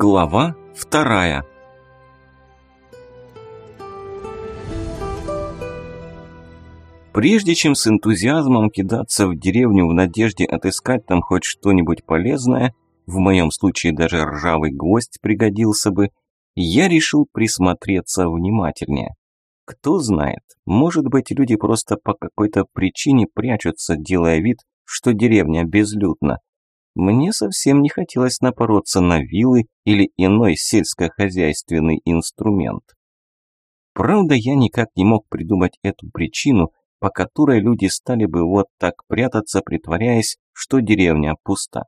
Глава вторая Прежде чем с энтузиазмом кидаться в деревню в надежде отыскать там хоть что-нибудь полезное, в моем случае даже ржавый гвоздь пригодился бы, я решил присмотреться внимательнее. Кто знает, может быть люди просто по какой-то причине прячутся, делая вид, что деревня безлюдна. Мне совсем не хотелось напороться на вилы или иной сельскохозяйственный инструмент. Правда, я никак не мог придумать эту причину, по которой люди стали бы вот так прятаться, притворяясь, что деревня пуста.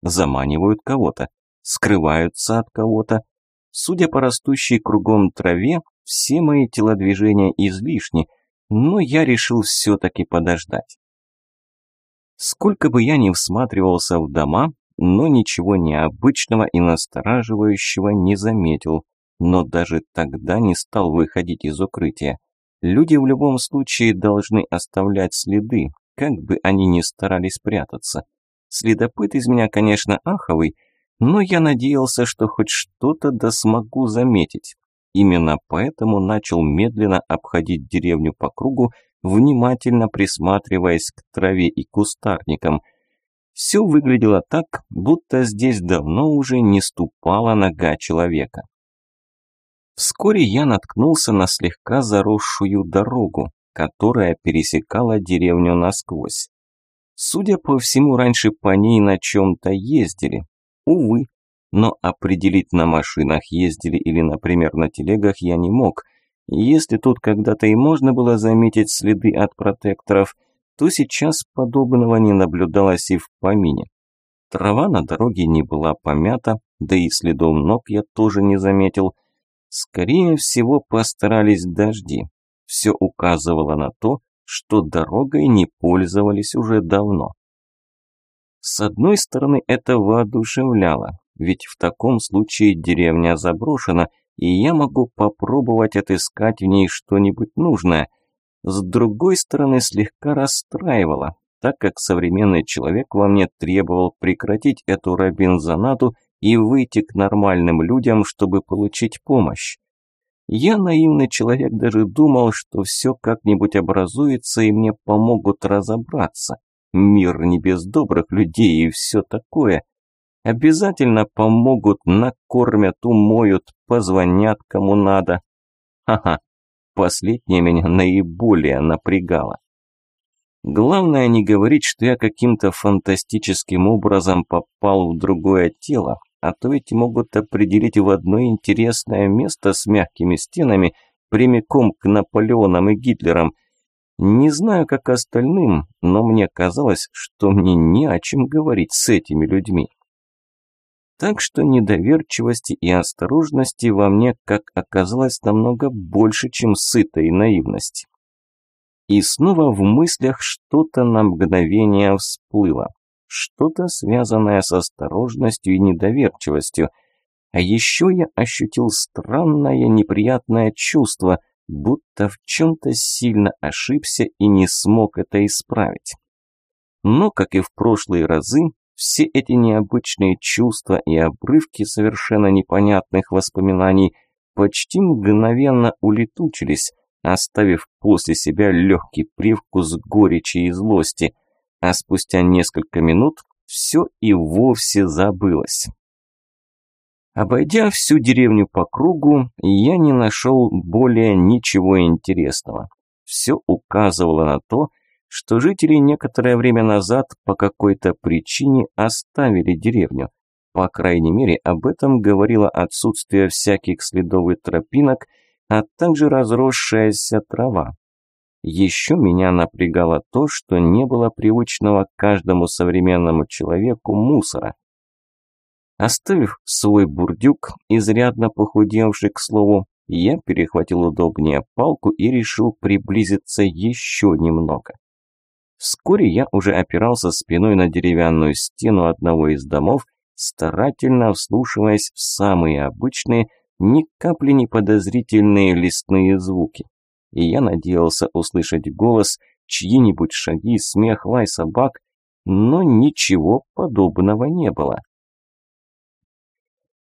Заманивают кого-то, скрываются от кого-то. Судя по растущей кругом траве, все мои телодвижения излишни, но я решил все-таки подождать. Сколько бы я ни всматривался в дома, но ничего необычного и настораживающего не заметил, но даже тогда не стал выходить из укрытия. Люди в любом случае должны оставлять следы, как бы они ни старались прятаться. Следопыт из меня, конечно, аховый, но я надеялся, что хоть что-то да смогу заметить. Именно поэтому начал медленно обходить деревню по кругу, внимательно присматриваясь к траве и кустарникам. Все выглядело так, будто здесь давно уже не ступала нога человека. Вскоре я наткнулся на слегка заросшую дорогу, которая пересекала деревню насквозь. Судя по всему, раньше по ней на чем-то ездили. Увы, но определить на машинах ездили или, например, на телегах я не мог, если тут когда-то и можно было заметить следы от протекторов, то сейчас подобного не наблюдалось и в помине. Трава на дороге не была помята, да и следов ног я тоже не заметил. Скорее всего, постарались дожди. Все указывало на то, что дорогой не пользовались уже давно. С одной стороны, это воодушевляло, ведь в таком случае деревня заброшена – и я могу попробовать отыскать в ней что-нибудь нужное. С другой стороны, слегка расстраивало, так как современный человек во мне требовал прекратить эту робинзонаду и выйти к нормальным людям, чтобы получить помощь. Я, наивный человек, даже думал, что все как-нибудь образуется и мне помогут разобраться. Мир не без добрых людей и все такое. Обязательно помогут, накормят, умоют, позвонят кому надо. Ха-ха, последнее меня наиболее напрягало. Главное не говорить, что я каким-то фантастическим образом попал в другое тело, а то ведь могут определить в одно интересное место с мягкими стенами прямиком к Наполеонам и Гитлерам. Не знаю, как остальным, но мне казалось, что мне не о чем говорить с этими людьми. Так что недоверчивости и осторожности во мне, как оказалось, намного больше, чем сытой наивности. И снова в мыслях что-то на мгновение всплыло. Что-то связанное с осторожностью и недоверчивостью. А еще я ощутил странное неприятное чувство, будто в чем-то сильно ошибся и не смог это исправить. Но, как и в прошлые разы, все эти необычные чувства и обрывки совершенно непонятных воспоминаний почти мгновенно улетучились, оставив после себя легкий привкус горечи и злости, а спустя несколько минут все и вовсе забылось. Обойдя всю деревню по кругу, я не нашел более ничего интересного. Все указывало на то, что жители некоторое время назад по какой-то причине оставили деревню. По крайней мере, об этом говорило отсутствие всяких следов и тропинок, а также разросшаяся трава. Еще меня напрягало то, что не было привычного каждому современному человеку мусора. Оставив свой бурдюк, изрядно похудевший, к слову, я перехватил удобнее палку и решил приблизиться еще немного. Вскоре я уже опирался спиной на деревянную стену одного из домов, старательно вслушиваясь в самые обычные, ни капли не подозрительные лесные звуки. И я надеялся услышать голос, чьи-нибудь шаги, смех, лай собак, но ничего подобного не было.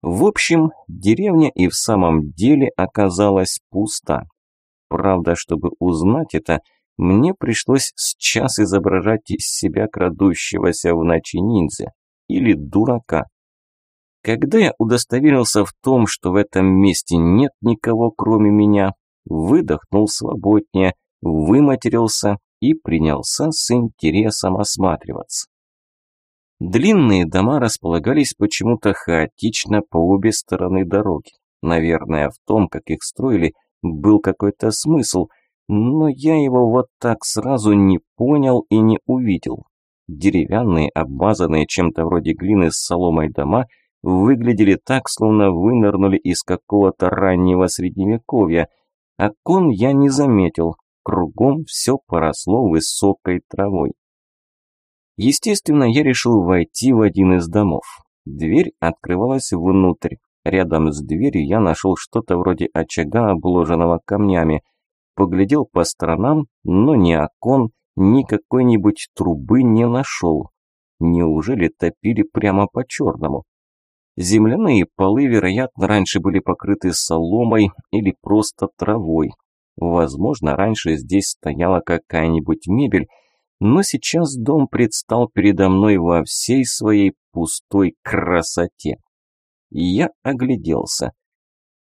В общем, деревня и в самом деле оказалась пуста. Правда, чтобы узнать это, мне пришлось с час изображать из себя крадущегося в ночи ниндзя или дурака. Когда я удостоверился в том, что в этом месте нет никого, кроме меня, выдохнул свободнее, выматерился и принялся с интересом осматриваться. Длинные дома располагались почему-то хаотично по обе стороны дороги. Наверное, в том, как их строили, был какой-то смысл, но я его вот так сразу не понял и не увидел. Деревянные, обмазанные чем-то вроде глины с соломой дома выглядели так, словно вынырнули из какого-то раннего средневековья. Окон я не заметил, кругом все поросло высокой травой. Естественно, я решил войти в один из домов. Дверь открывалась внутрь. Рядом с дверью я нашел что-то вроде очага, обложенного камнями. Поглядел по сторонам, но ни окон, ни какой-нибудь трубы не нашел. Неужели топили прямо по черному? Земляные полы, вероятно, раньше были покрыты соломой или просто травой. Возможно, раньше здесь стояла какая-нибудь мебель, но сейчас дом предстал передо мной во всей своей пустой красоте. Я огляделся.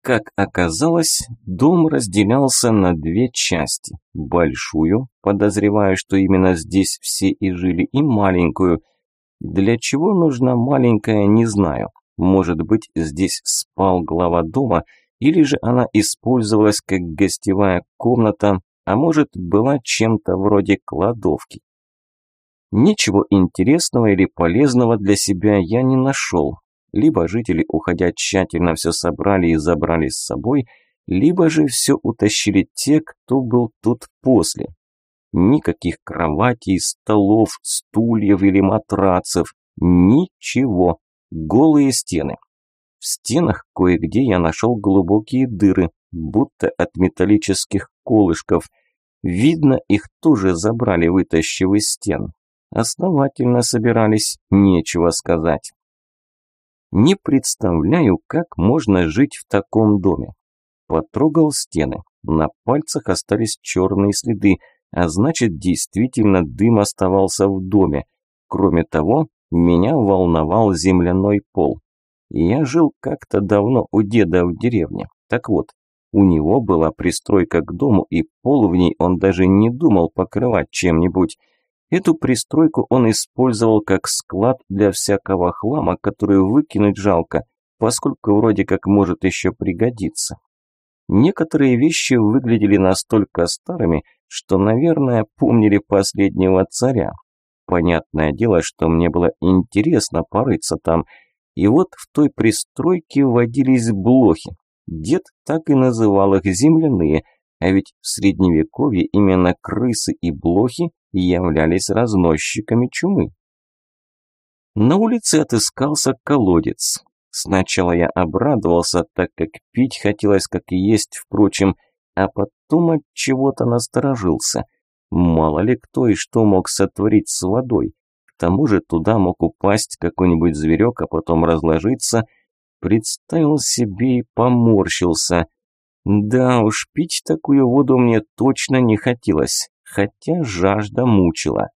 Как оказалось, дом разделялся на две части. Большую, подозреваю, что именно здесь все и жили, и маленькую. Для чего нужна маленькая, не знаю. Может быть, здесь спал глава дома, или же она использовалась как гостевая комната, а может, была чем-то вроде кладовки. Ничего интересного или полезного для себя я не нашел. Либо жители, уходя, тщательно все собрали и забрали с собой, либо же все утащили те, кто был тут после. Никаких кроватей, столов, стульев или матрацев. Ничего. Голые стены. В стенах кое-где я нашел глубокие дыры, будто от металлических колышков. Видно, их тоже забрали, вытащив из стен. Основательно собирались, нечего сказать. Не представляю, как можно жить в таком доме. Потрогал стены. На пальцах остались черные следы, а значит, действительно дым оставался в доме. Кроме того, меня волновал земляной пол. Я жил как-то давно у деда в деревне. Так вот, у него была пристройка к дому, и пол в ней он даже не думал покрывать чем-нибудь. Эту пристройку он использовал как склад для всякого хлама, который выкинуть жалко, поскольку вроде как может еще пригодиться. Некоторые вещи выглядели настолько старыми, что, наверное, помнили последнего царя. Понятное дело, что мне было интересно порыться там, и вот в той пристройке водились блохи. Дед так и называл их земляные, а ведь в средневековье именно крысы и блохи являлись разносчиками чумы. На улице отыскался колодец. Сначала я обрадовался, так как пить хотелось, как и есть, впрочем, а потом от чего-то насторожился. Мало ли кто и что мог сотворить с водой. К тому же туда мог упасть какой-нибудь зверек, а потом разложиться. Представил себе и поморщился. Да уж, пить такую воду мне точно не хотелось хотя жажда мучила.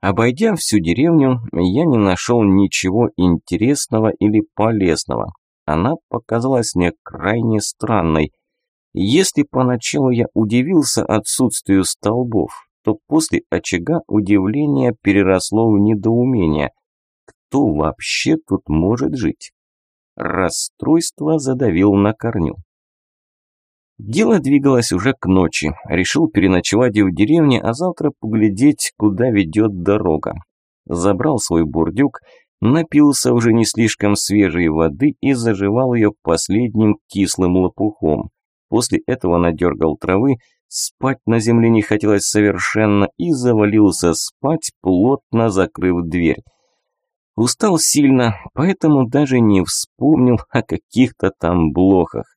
Обойдя всю деревню, я не нашел ничего интересного или полезного. Она показалась мне крайне странной. Если поначалу я удивился отсутствию столбов, то после очага удивление переросло в недоумение. Кто вообще тут может жить? Расстройство задавил на корню. Дело двигалось уже к ночи. Решил переночевать в деревне, а завтра поглядеть, куда ведет дорога. Забрал свой бурдюк, напился уже не слишком свежей воды и заживал ее последним кислым лопухом. После этого надергал травы, спать на земле не хотелось совершенно и завалился спать, плотно закрыв дверь. Устал сильно, поэтому даже не вспомнил о каких-то там блохах.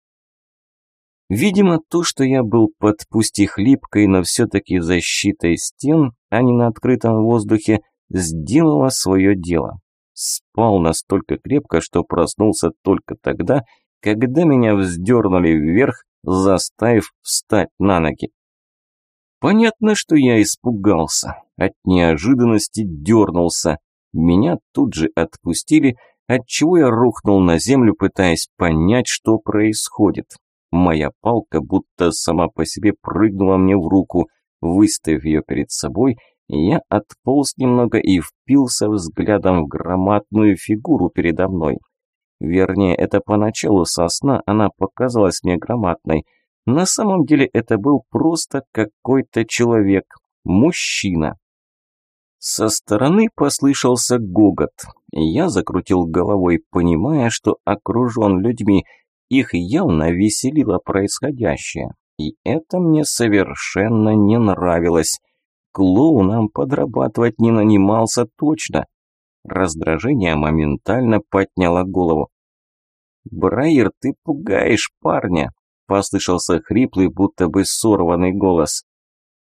Видимо, то, что я был под пусть и хлипкой, но все-таки защитой стен, а не на открытом воздухе, сделало свое дело. Спал настолько крепко, что проснулся только тогда, когда меня вздернули вверх, заставив встать на ноги. Понятно, что я испугался. От неожиданности дернулся. Меня тут же отпустили, отчего я рухнул на землю, пытаясь понять, что происходит. Моя палка будто сама по себе прыгнула мне в руку. Выставив ее перед собой, я отполз немного и впился взглядом в громадную фигуру передо мной. Вернее, это поначалу сосна она показалась мне громадной. На самом деле это был просто какой-то человек, мужчина. Со стороны послышался гогот. Я закрутил головой, понимая, что окружен людьми. Их явно веселило происходящее. И это мне совершенно не нравилось. Клоуном подрабатывать не нанимался точно. Раздражение моментально подняло голову. «Брайер, ты пугаешь парня!» – послышался хриплый, будто бы сорванный голос.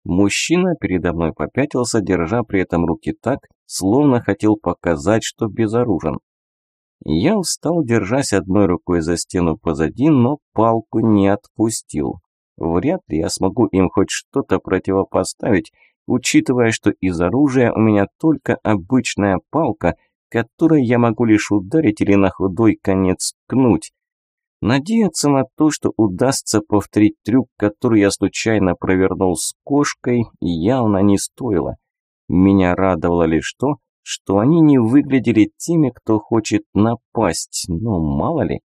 Мужчина передо мной попятился, держа при этом руки так, словно хотел показать, что безоружен. Я встал, держась одной рукой за стену позади, но палку не отпустил. Вряд ли я смогу им хоть что-то противопоставить, учитывая, что из оружия у меня только обычная палка, которой я могу лишь ударить или на худой конец ткнуть. Надеяться на то, что удастся повторить трюк, который я случайно провернул с кошкой, явно не стоило. Меня радовало лишь то, что они не выглядели теми, кто хочет напасть, но мало ли.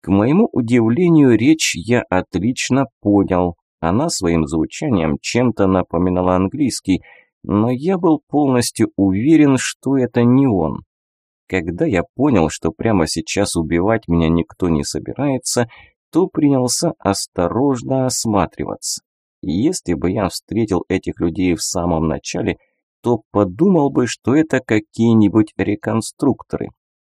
К моему удивлению, речь я отлично понял. Она своим звучанием чем-то напоминала английский, но я был полностью уверен, что это не он. Когда я понял, что прямо сейчас убивать меня никто не собирается, то принялся осторожно осматриваться. Если бы я встретил этих людей в самом начале, то подумал бы, что это какие-нибудь реконструкторы.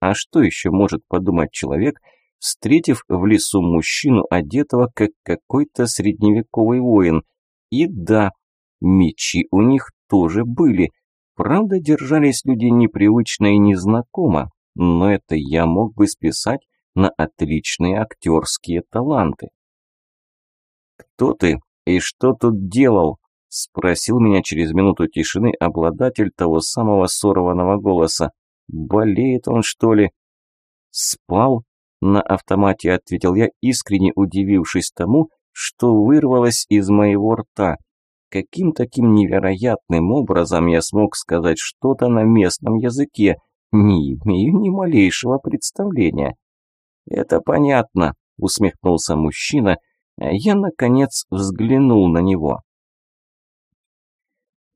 А что еще может подумать человек, встретив в лесу мужчину, одетого как какой-то средневековый воин? И да, мечи у них тоже были. Правда, держались люди непривычно и незнакомо, но это я мог бы списать на отличные актерские таланты. «Кто ты и что тут делал?» – спросил меня через минуту тишины обладатель того самого сорванного голоса. «Болеет он, что ли?» «Спал?» – на автомате ответил я, искренне удивившись тому, что вырвалось из моего рта. Каким таким невероятным образом я смог сказать что-то на местном языке? Не имею ни малейшего представления. Это понятно, усмехнулся мужчина, а я, наконец, взглянул на него.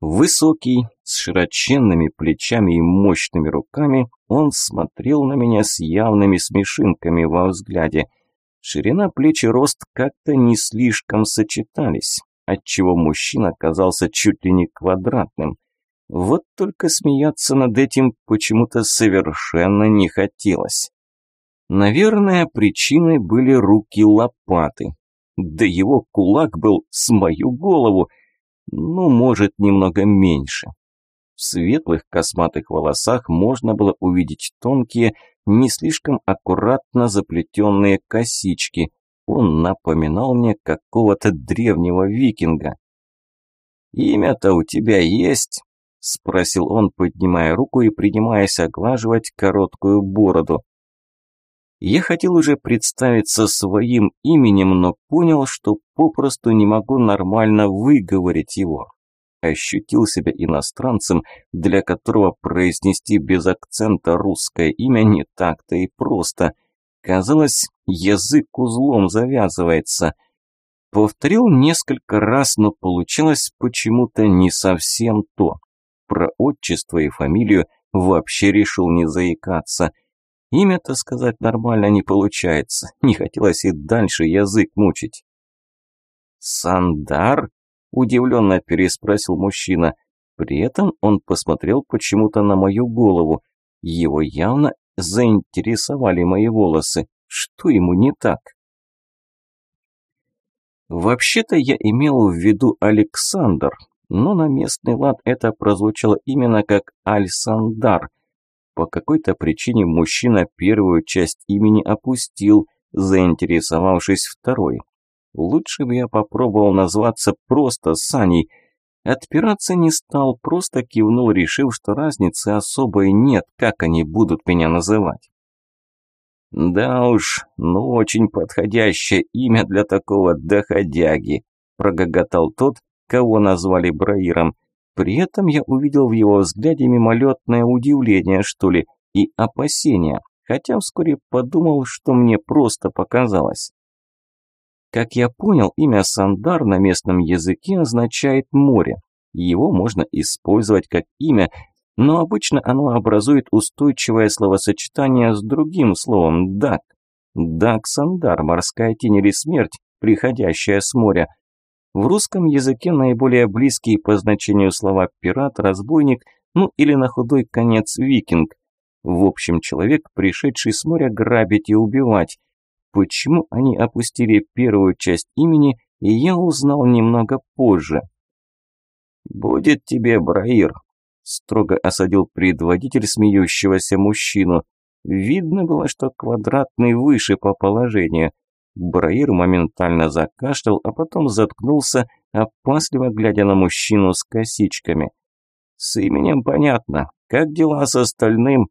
Высокий, с широченными плечами и мощными руками, он смотрел на меня с явными смешинками во взгляде. Ширина плеч и рост как-то не слишком сочетались отчего мужчина казался чуть ли не квадратным. Вот только смеяться над этим почему-то совершенно не хотелось. Наверное, причиной были руки-лопаты. Да его кулак был с мою голову, ну, может, немного меньше. В светлых косматых волосах можно было увидеть тонкие, не слишком аккуратно заплетенные косички, он напоминал мне какого-то древнего викинга. «Имя-то у тебя есть?» – спросил он, поднимая руку и принимаясь оглаживать короткую бороду. Я хотел уже представиться своим именем, но понял, что попросту не могу нормально выговорить его. Ощутил себя иностранцем, для которого произнести без акцента русское имя не так-то и просто – Казалось, язык узлом завязывается. Повторил несколько раз, но получилось почему-то не совсем то. Про отчество и фамилию вообще решил не заикаться. Имя-то сказать нормально не получается. Не хотелось и дальше язык мучить. «Сандар?» – удивленно переспросил мужчина. При этом он посмотрел почему-то на мою голову. Его явно заинтересовали мои волосы. Что ему не так? Вообще-то я имел в виду Александр, но на местный лад это прозвучало именно как Альсандар. По какой-то причине мужчина первую часть имени опустил, заинтересовавшись второй. Лучше бы я попробовал назваться просто Саней. Отпираться не стал, просто кивнул, решив, что разницы особой нет, как они будут меня называть. «Да уж, ну очень подходящее имя для такого доходяги», прогоготал тот, кого назвали Браиром. При этом я увидел в его взгляде мимолетное удивление, что ли, и опасение, хотя вскоре подумал, что мне просто показалось. Как я понял, имя Сандар на местном языке означает «море». Его можно использовать как имя, но обычно оно образует устойчивое словосочетание с другим словом «дак». «Дак Сандар» – морская тень или смерть, приходящая с моря. В русском языке наиболее близкие по значению слова «пират», «разбойник», ну или на худой конец «викинг». В общем, человек, пришедший с моря грабить и убивать – Почему они опустили первую часть имени, и я узнал немного позже. «Будет тебе, Браир», – строго осадил предводитель смеющегося мужчину. Видно было, что квадратный выше по положению. Браир моментально закашлял, а потом заткнулся, опасливо глядя на мужчину с косичками. «С именем понятно. Как дела с остальным?»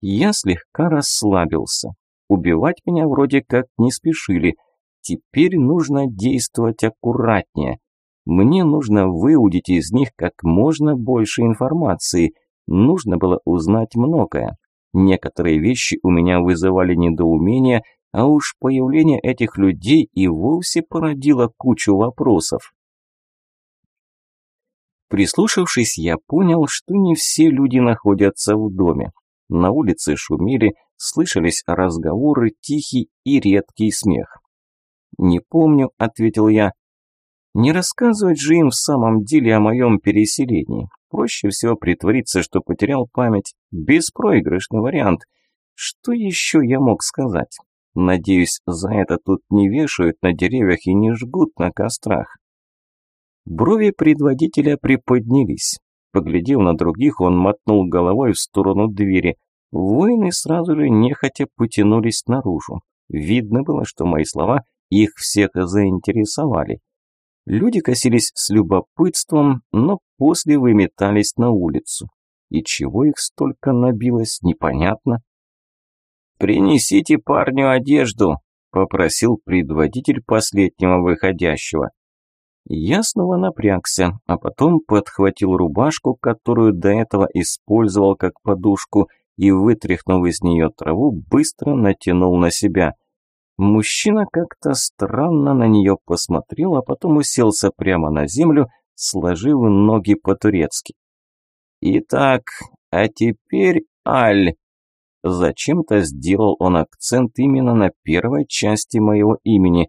Я слегка расслабился. Убивать меня вроде как не спешили. Теперь нужно действовать аккуратнее. Мне нужно выудить из них как можно больше информации. Нужно было узнать многое. Некоторые вещи у меня вызывали недоумение, а уж появление этих людей и вовсе породило кучу вопросов. Прислушавшись, я понял, что не все люди находятся в доме. На улице шумели, слышались разговоры, тихий и редкий смех. «Не помню», – ответил я. «Не рассказывать же им в самом деле о моем переселении. Проще всего притвориться, что потерял память. Беспроигрышный вариант. Что еще я мог сказать? Надеюсь, за это тут не вешают на деревьях и не жгут на кострах». Брови предводителя приподнялись. Поглядев на других, он мотнул головой в сторону двери. Воины сразу же нехотя потянулись наружу. Видно было, что мои слова их всех заинтересовали. Люди косились с любопытством, но после выметались на улицу. И чего их столько набилось, непонятно. «Принесите парню одежду», – попросил предводитель последнего выходящего. Я снова напрягся, а потом подхватил рубашку, которую до этого использовал как подушку – и, вытряхнув из нее траву, быстро натянул на себя. Мужчина как-то странно на нее посмотрел, а потом уселся прямо на землю, сложив ноги по-турецки. «Итак, а теперь Аль!» Зачем-то сделал он акцент именно на первой части моего имени.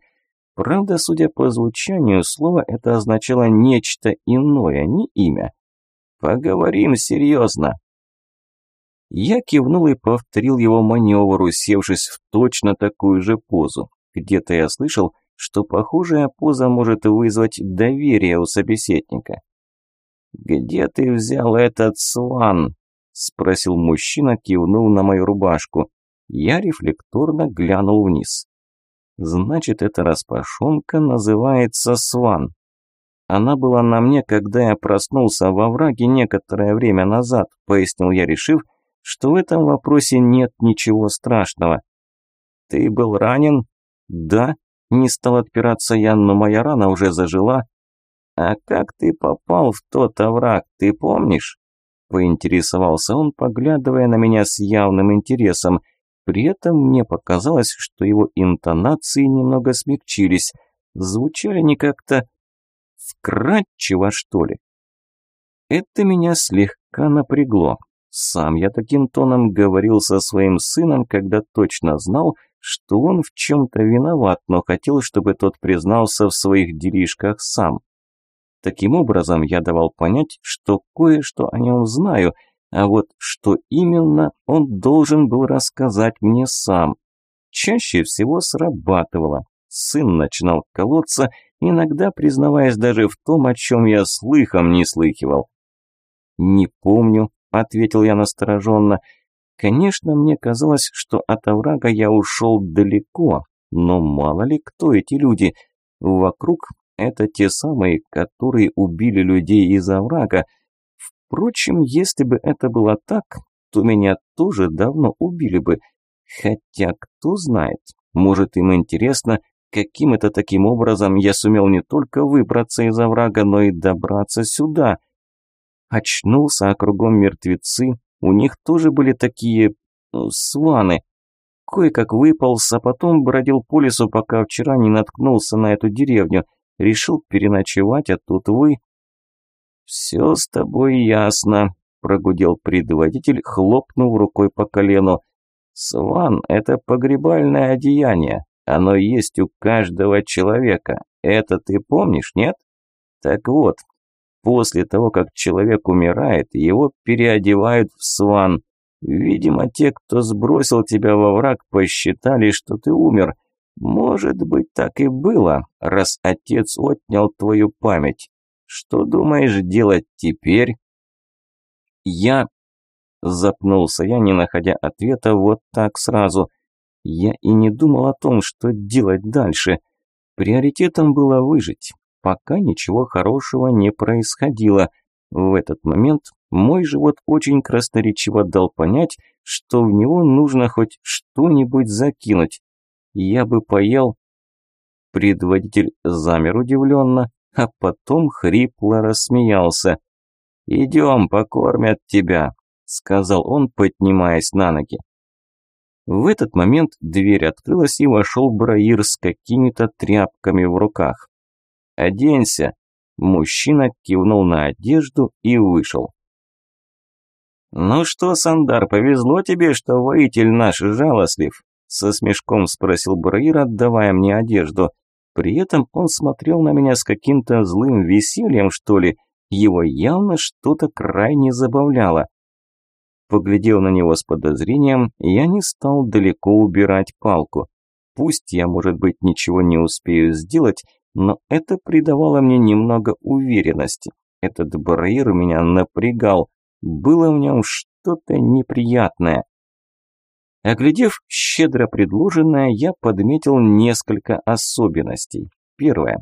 Правда, судя по звучанию слова, это означало нечто иное, не имя. «Поговорим серьезно», я кивнул и повторил его маневр, усевшись в точно такую же позу. Где-то я слышал, что похожая поза может вызвать доверие у собеседника. «Где ты взял этот сван?» – спросил мужчина, кивнув на мою рубашку. Я рефлекторно глянул вниз. «Значит, эта распашонка называется сван. Она была на мне, когда я проснулся во враге некоторое время назад», – пояснил я, решив, что в этом вопросе нет ничего страшного. «Ты был ранен?» «Да», – не стал отпираться я, но моя рана уже зажила. «А как ты попал в тот овраг, ты помнишь?» Поинтересовался он, поглядывая на меня с явным интересом. При этом мне показалось, что его интонации немного смягчились. Звучали они как-то вкрадчиво, что ли. Это меня слегка напрягло. Сам я таким тоном говорил со своим сыном, когда точно знал, что он в чем-то виноват, но хотел, чтобы тот признался в своих делишках сам. Таким образом, я давал понять, что кое-что о нем знаю, а вот что именно он должен был рассказать мне сам. Чаще всего срабатывало. Сын начинал колоться, иногда признаваясь даже в том, о чем я слыхом не слыхивал. «Не помню», ответил я настороженно. Конечно, мне казалось, что от оврага я ушел далеко, но мало ли кто эти люди. Вокруг это те самые, которые убили людей из оврага. Впрочем, если бы это было так, то меня тоже давно убили бы. Хотя, кто знает, может им интересно, каким это таким образом я сумел не только выбраться из оврага, но и добраться сюда. Очнулся, а кругом мертвецы, у них тоже были такие... Ну, сваны. Кое-как выполз, а потом бродил по лесу, пока вчера не наткнулся на эту деревню. Решил переночевать, а тут вы... «Все с тобой ясно», – прогудел предводитель, хлопнув рукой по колену. «Сван – это погребальное одеяние. Оно есть у каждого человека. Это ты помнишь, нет? Так вот, после того, как человек умирает, его переодевают в сван. Видимо, те, кто сбросил тебя во враг, посчитали, что ты умер. Может быть, так и было, раз отец отнял твою память. Что думаешь делать теперь? Я... Запнулся я, не находя ответа вот так сразу. Я и не думал о том, что делать дальше. Приоритетом было выжить. Пока ничего хорошего не происходило. В этот момент мой живот очень красноречиво дал понять, что в него нужно хоть что-нибудь закинуть. Я бы поел. Предводитель замер удивленно, а потом хрипло рассмеялся. «Идем, покормят тебя», – сказал он, поднимаясь на ноги. В этот момент дверь открылась и вошел Браир с какими-то тряпками в руках. «Оденься!» Мужчина кивнул на одежду и вышел. «Ну что, Сандар, повезло тебе, что воитель наш жалостлив?» Со смешком спросил Браир, отдавая мне одежду. При этом он смотрел на меня с каким-то злым весельем, что ли. Его явно что-то крайне забавляло. Поглядев на него с подозрением, я не стал далеко убирать палку. Пусть я, может быть, ничего не успею сделать, но это придавало мне немного уверенности. Этот Брейр меня напрягал, было в нем что-то неприятное. Оглядев щедро предложенное, я подметил несколько особенностей. Первое.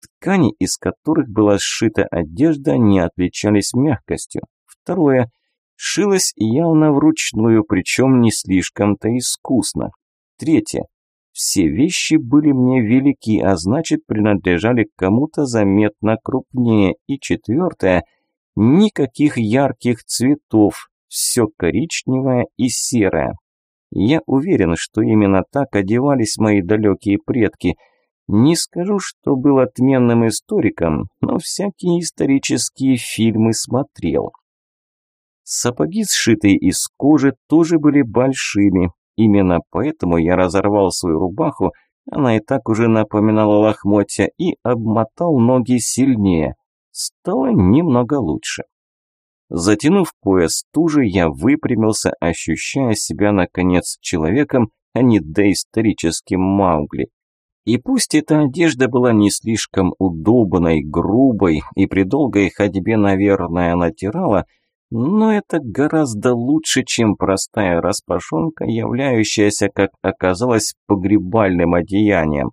Ткани, из которых была сшита одежда, не отличались мягкостью. Второе. Шилась явно вручную, причем не слишком-то искусно. Третье. Все вещи были мне велики, а значит принадлежали кому-то заметно крупнее. И четвертое. Никаких ярких цветов, все коричневое и серое. Я уверен, что именно так одевались мои далекие предки. Не скажу, что был отменным историком, но всякие исторические фильмы смотрел. Сапоги, сшитые из кожи, тоже были большими. Именно поэтому я разорвал свою рубаху, она и так уже напоминала лохмотья, и обмотал ноги сильнее. Стало немного лучше. Затянув пояс туже, я выпрямился, ощущая себя, наконец, человеком, а не доисторическим Маугли. И пусть эта одежда была не слишком удобной, грубой, и при долгой ходьбе, наверное, натирала, но это гораздо лучше, чем простая распашонка, являющаяся, как оказалось, погребальным одеянием.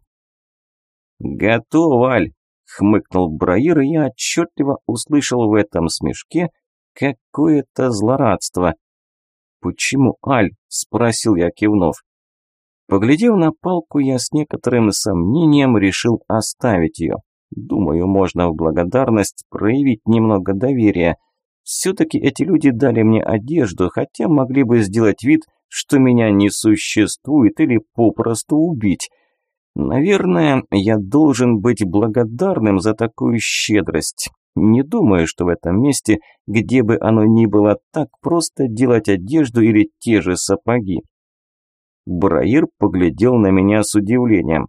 «Готов, Аль!» – хмыкнул Браир, и я отчетливо услышал в этом смешке какое-то злорадство. «Почему Аль?» – спросил я, кивнув. Поглядев на палку, я с некоторым сомнением решил оставить ее. Думаю, можно в благодарность проявить немного доверия – все-таки эти люди дали мне одежду, хотя могли бы сделать вид, что меня не существует или попросту убить. Наверное, я должен быть благодарным за такую щедрость. Не думаю, что в этом месте, где бы оно ни было, так просто делать одежду или те же сапоги. Браир поглядел на меня с удивлением.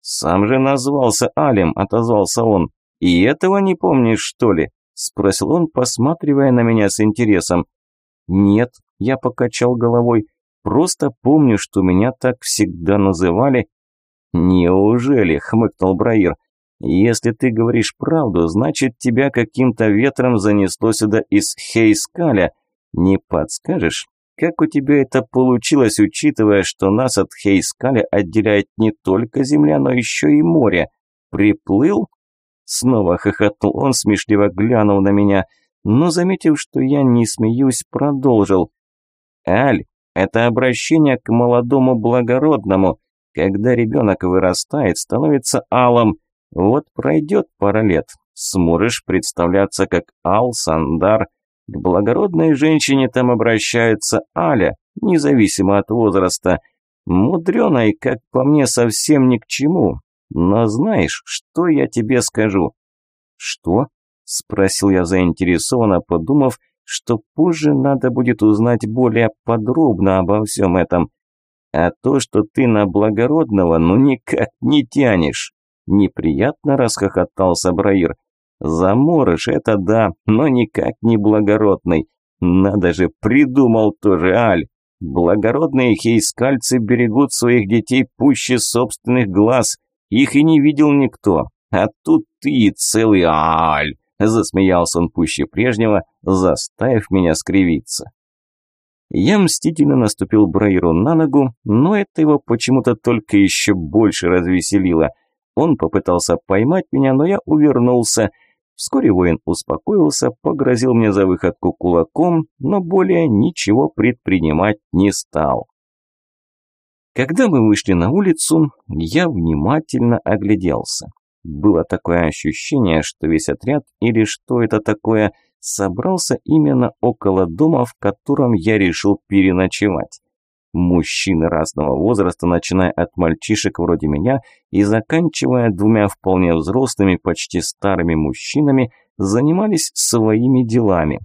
«Сам же назвался Алем», – отозвался он. «И этого не помнишь, что ли?» Спросил он, посматривая на меня с интересом. «Нет», – я покачал головой, – «просто помню, что меня так всегда называли». «Неужели?» – хмыкнул Браир. «Если ты говоришь правду, значит, тебя каким-то ветром занесло сюда из Хейскаля. Не подскажешь, как у тебя это получилось, учитывая, что нас от Хейскаля отделяет не только земля, но еще и море? Приплыл? Снова хохотнул он, смешливо глянул на меня, но, заметив, что я не смеюсь, продолжил. «Аль, это обращение к молодому благородному. Когда ребенок вырастает, становится алом. Вот пройдет пара лет, сможешь представляться как Ал Сандар. К благородной женщине там обращается Аля, независимо от возраста. Мудреной, как по мне, совсем ни к чему. Но знаешь, что я тебе скажу?» «Что?» – спросил я заинтересованно, подумав, что позже надо будет узнать более подробно обо всем этом. А то, что ты на благородного, ну никак не тянешь. Неприятно расхохотался Браир. Заморыш, это да, но никак не благородный. Надо же, придумал тоже Аль. Благородные хейскальцы берегут своих детей пуще собственных глаз. Их и не видел никто. А тут ты целый Аль. Засмеялся он пуще прежнего, заставив меня скривиться. Я мстительно наступил Брайеру на ногу, но это его почему-то только еще больше развеселило. Он попытался поймать меня, но я увернулся. Вскоре воин успокоился, погрозил мне за выходку кулаком, но более ничего предпринимать не стал. Когда мы вышли на улицу, я внимательно огляделся. Было такое ощущение, что весь отряд, или что это такое, собрался именно около дома, в котором я решил переночевать. Мужчины разного возраста, начиная от мальчишек вроде меня и заканчивая двумя вполне взрослыми, почти старыми мужчинами, занимались своими делами.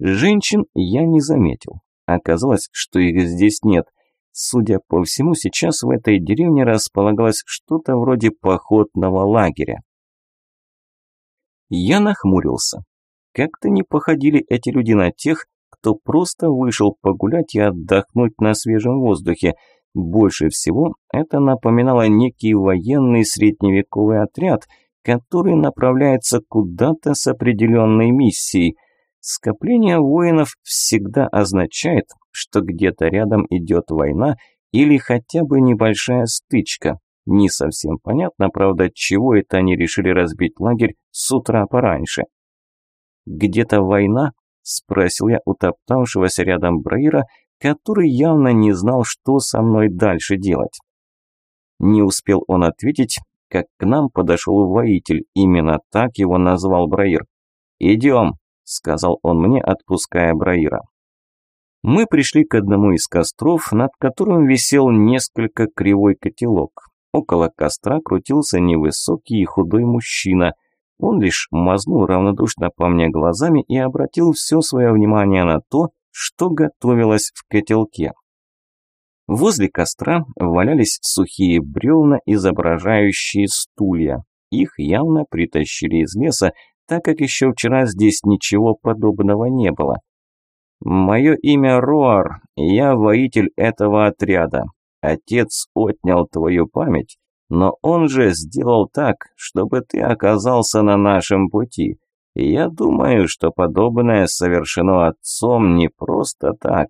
Женщин я не заметил. Оказалось, что их здесь нет. Судя по всему, сейчас в этой деревне располагалось что-то вроде походного лагеря. Я нахмурился. Как-то не походили эти люди на тех, кто просто вышел погулять и отдохнуть на свежем воздухе. Больше всего это напоминало некий военный средневековый отряд, который направляется куда-то с определенной миссией. Скопление воинов всегда означает, что где-то рядом идет война или хотя бы небольшая стычка. Не совсем понятно, правда, чего это они решили разбить лагерь с утра пораньше. «Где-то война?» – спросил я утоптавшегося рядом Браира, который явно не знал, что со мной дальше делать. Не успел он ответить, как к нам подошел воитель, именно так его назвал Браир. «Идем», – сказал он мне, отпуская Браира. Мы пришли к одному из костров, над которым висел несколько кривой котелок. Около костра крутился невысокий и худой мужчина. Он лишь мазнул равнодушно по мне глазами и обратил все свое внимание на то, что готовилось в котелке. Возле костра валялись сухие бревна, изображающие стулья. Их явно притащили из леса, так как еще вчера здесь ничего подобного не было. «Мое имя Роар, я воитель этого отряда. Отец отнял твою память, но он же сделал так, чтобы ты оказался на нашем пути. И я думаю, что подобное совершено отцом не просто так.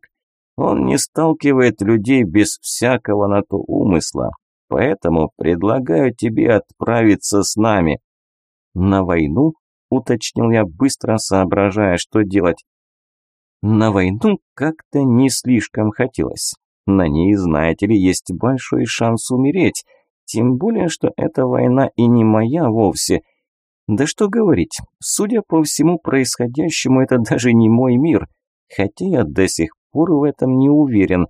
Он не сталкивает людей без всякого на то умысла. Поэтому предлагаю тебе отправиться с нами. На войну, уточнил я, быстро соображая, что делать. На войну как-то не слишком хотелось. На ней, знаете ли, есть большой шанс умереть. Тем более, что эта война и не моя вовсе. Да что говорить, судя по всему происходящему, это даже не мой мир. Хотя я до сих пор в этом не уверен.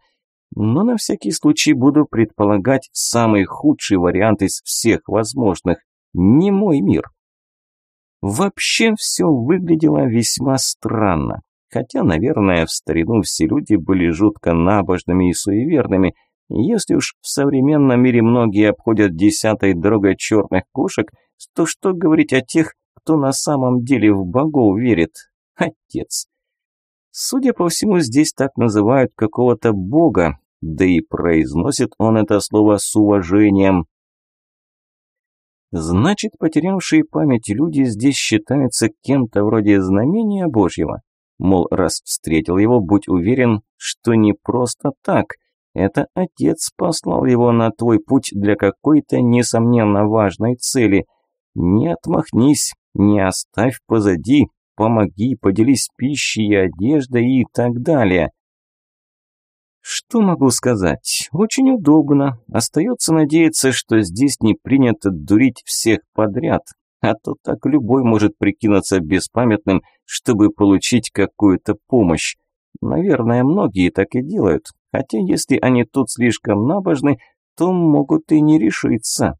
Но на всякий случай буду предполагать самый худший вариант из всех возможных. Не мой мир. Вообще все выглядело весьма странно. Хотя, наверное, в старину все люди были жутко набожными и суеверными – если уж в современном мире многие обходят десятой дорогой черных кошек, то что говорить о тех, кто на самом деле в богов верит? Отец. Судя по всему, здесь так называют какого-то бога, да и произносит он это слово с уважением. Значит, потерявшие память люди здесь считаются кем-то вроде знамения Божьего. Мол, раз встретил его, будь уверен, что не просто так. Это отец послал его на твой путь для какой-то, несомненно, важной цели. Не отмахнись, не оставь позади, помоги, поделись пищей и одеждой и так далее. Что могу сказать? Очень удобно. Остается надеяться, что здесь не принято дурить всех подряд. А то так любой может прикинуться беспамятным, чтобы получить какую-то помощь. Наверное, многие так и делают. Хотя если они тут слишком набожны, то могут и не решиться.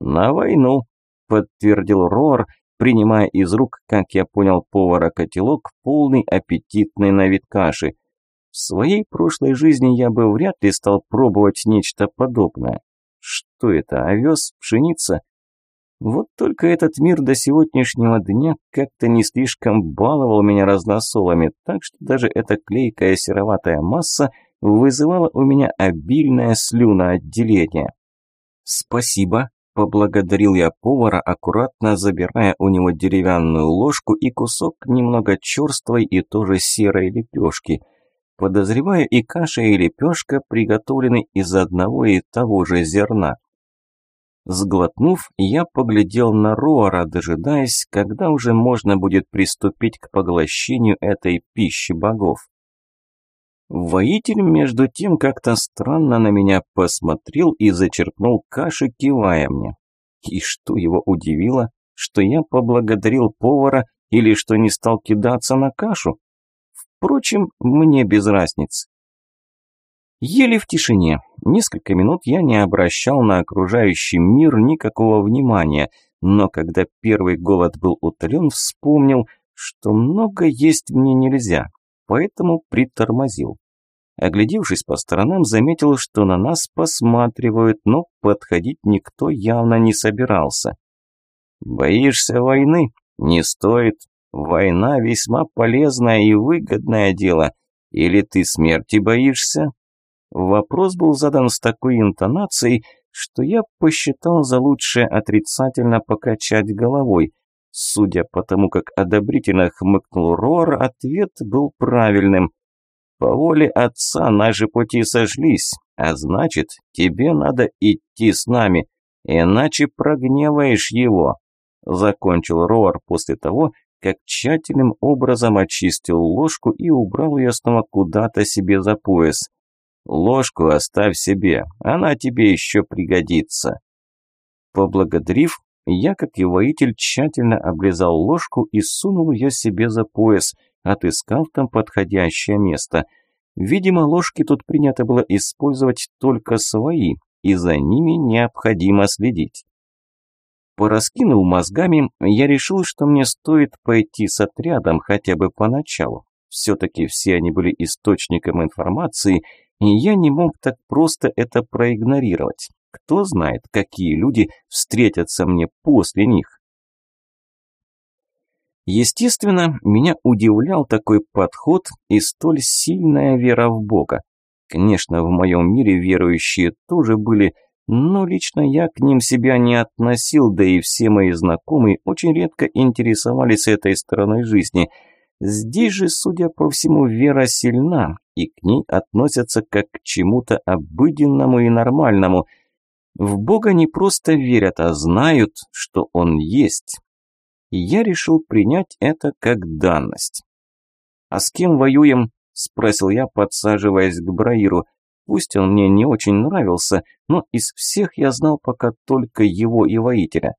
«На войну», – подтвердил Рор, принимая из рук, как я понял, повара котелок, полный аппетитной на вид каши. В своей прошлой жизни я бы вряд ли стал пробовать нечто подобное. Что это, овес, пшеница? Вот только этот мир до сегодняшнего дня как-то не слишком баловал меня разносолами, так что даже эта клейкая сероватая масса вызывала у меня обильное слюноотделение. «Спасибо», – поблагодарил я повара, аккуратно забирая у него деревянную ложку и кусок немного черствой и тоже серой лепешки – Подозреваю, и каша, и лепешка приготовлены из одного и того же зерна. Сглотнув, я поглядел на Роара, дожидаясь, когда уже можно будет приступить к поглощению этой пищи богов. Воитель, между тем, как-то странно на меня посмотрел и зачерпнул каши, кивая мне. И что его удивило, что я поблагодарил повара или что не стал кидаться на кашу? Впрочем, мне без разницы. Еле в тишине. Несколько минут я не обращал на окружающий мир никакого внимания, но когда первый голод был утолен, вспомнил, что много есть мне нельзя, поэтому притормозил. Оглядевшись по сторонам, заметил, что на нас посматривают, но подходить никто явно не собирался. «Боишься войны? Не стоит. Война весьма полезное и выгодное дело. Или ты смерти боишься? Вопрос был задан с такой интонацией, что я посчитал за лучшее отрицательно покачать головой. Судя по тому, как одобрительно хмыкнул Рор, ответ был правильным. По воле отца наши пути сошлись, а значит, тебе надо идти с нами, иначе прогневаешь его. Закончил Рор после того, как тщательным образом очистил ложку и убрал ее снова куда-то себе за пояс. «Ложку оставь себе, она тебе еще пригодится». Поблагодарив, я, как и воитель, тщательно облизал ложку и сунул ее себе за пояс, отыскав там подходящее место. Видимо, ложки тут принято было использовать только свои, и за ними необходимо следить. Пораскинув мозгами, я решил, что мне стоит пойти с отрядом хотя бы поначалу. Все-таки все они были источником информации, и я не мог так просто это проигнорировать. Кто знает, какие люди встретятся мне после них. Естественно, меня удивлял такой подход и столь сильная вера в Бога. Конечно, в моем мире верующие тоже были – но лично я к ним себя не относил, да и все мои знакомые очень редко интересовались этой стороной жизни. Здесь же, судя по всему, вера сильна, и к ней относятся как к чему-то обыденному и нормальному. В Бога не просто верят, а знают, что Он есть. И я решил принять это как данность. «А с кем воюем?» – спросил я, подсаживаясь к Браиру – Пусть он мне не очень нравился, но из всех я знал пока только его и воителя.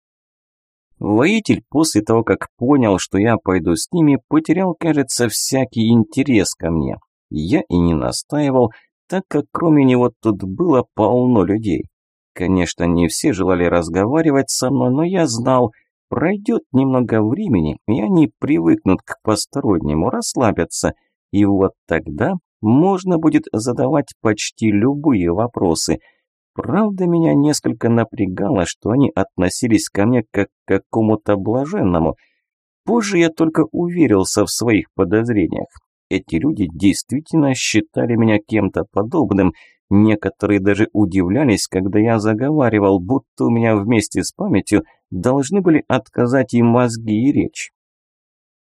Воитель после того, как понял, что я пойду с ними, потерял, кажется, всякий интерес ко мне. Я и не настаивал, так как кроме него тут было полно людей. Конечно, не все желали разговаривать со мной, но я знал, пройдет немного времени, и они привыкнут к постороннему, расслабятся, и вот тогда можно будет задавать почти любые вопросы. Правда, меня несколько напрягало, что они относились ко мне как к какому-то блаженному. Позже я только уверился в своих подозрениях. Эти люди действительно считали меня кем-то подобным. Некоторые даже удивлялись, когда я заговаривал, будто у меня вместе с памятью должны были отказать и мозги, и речь.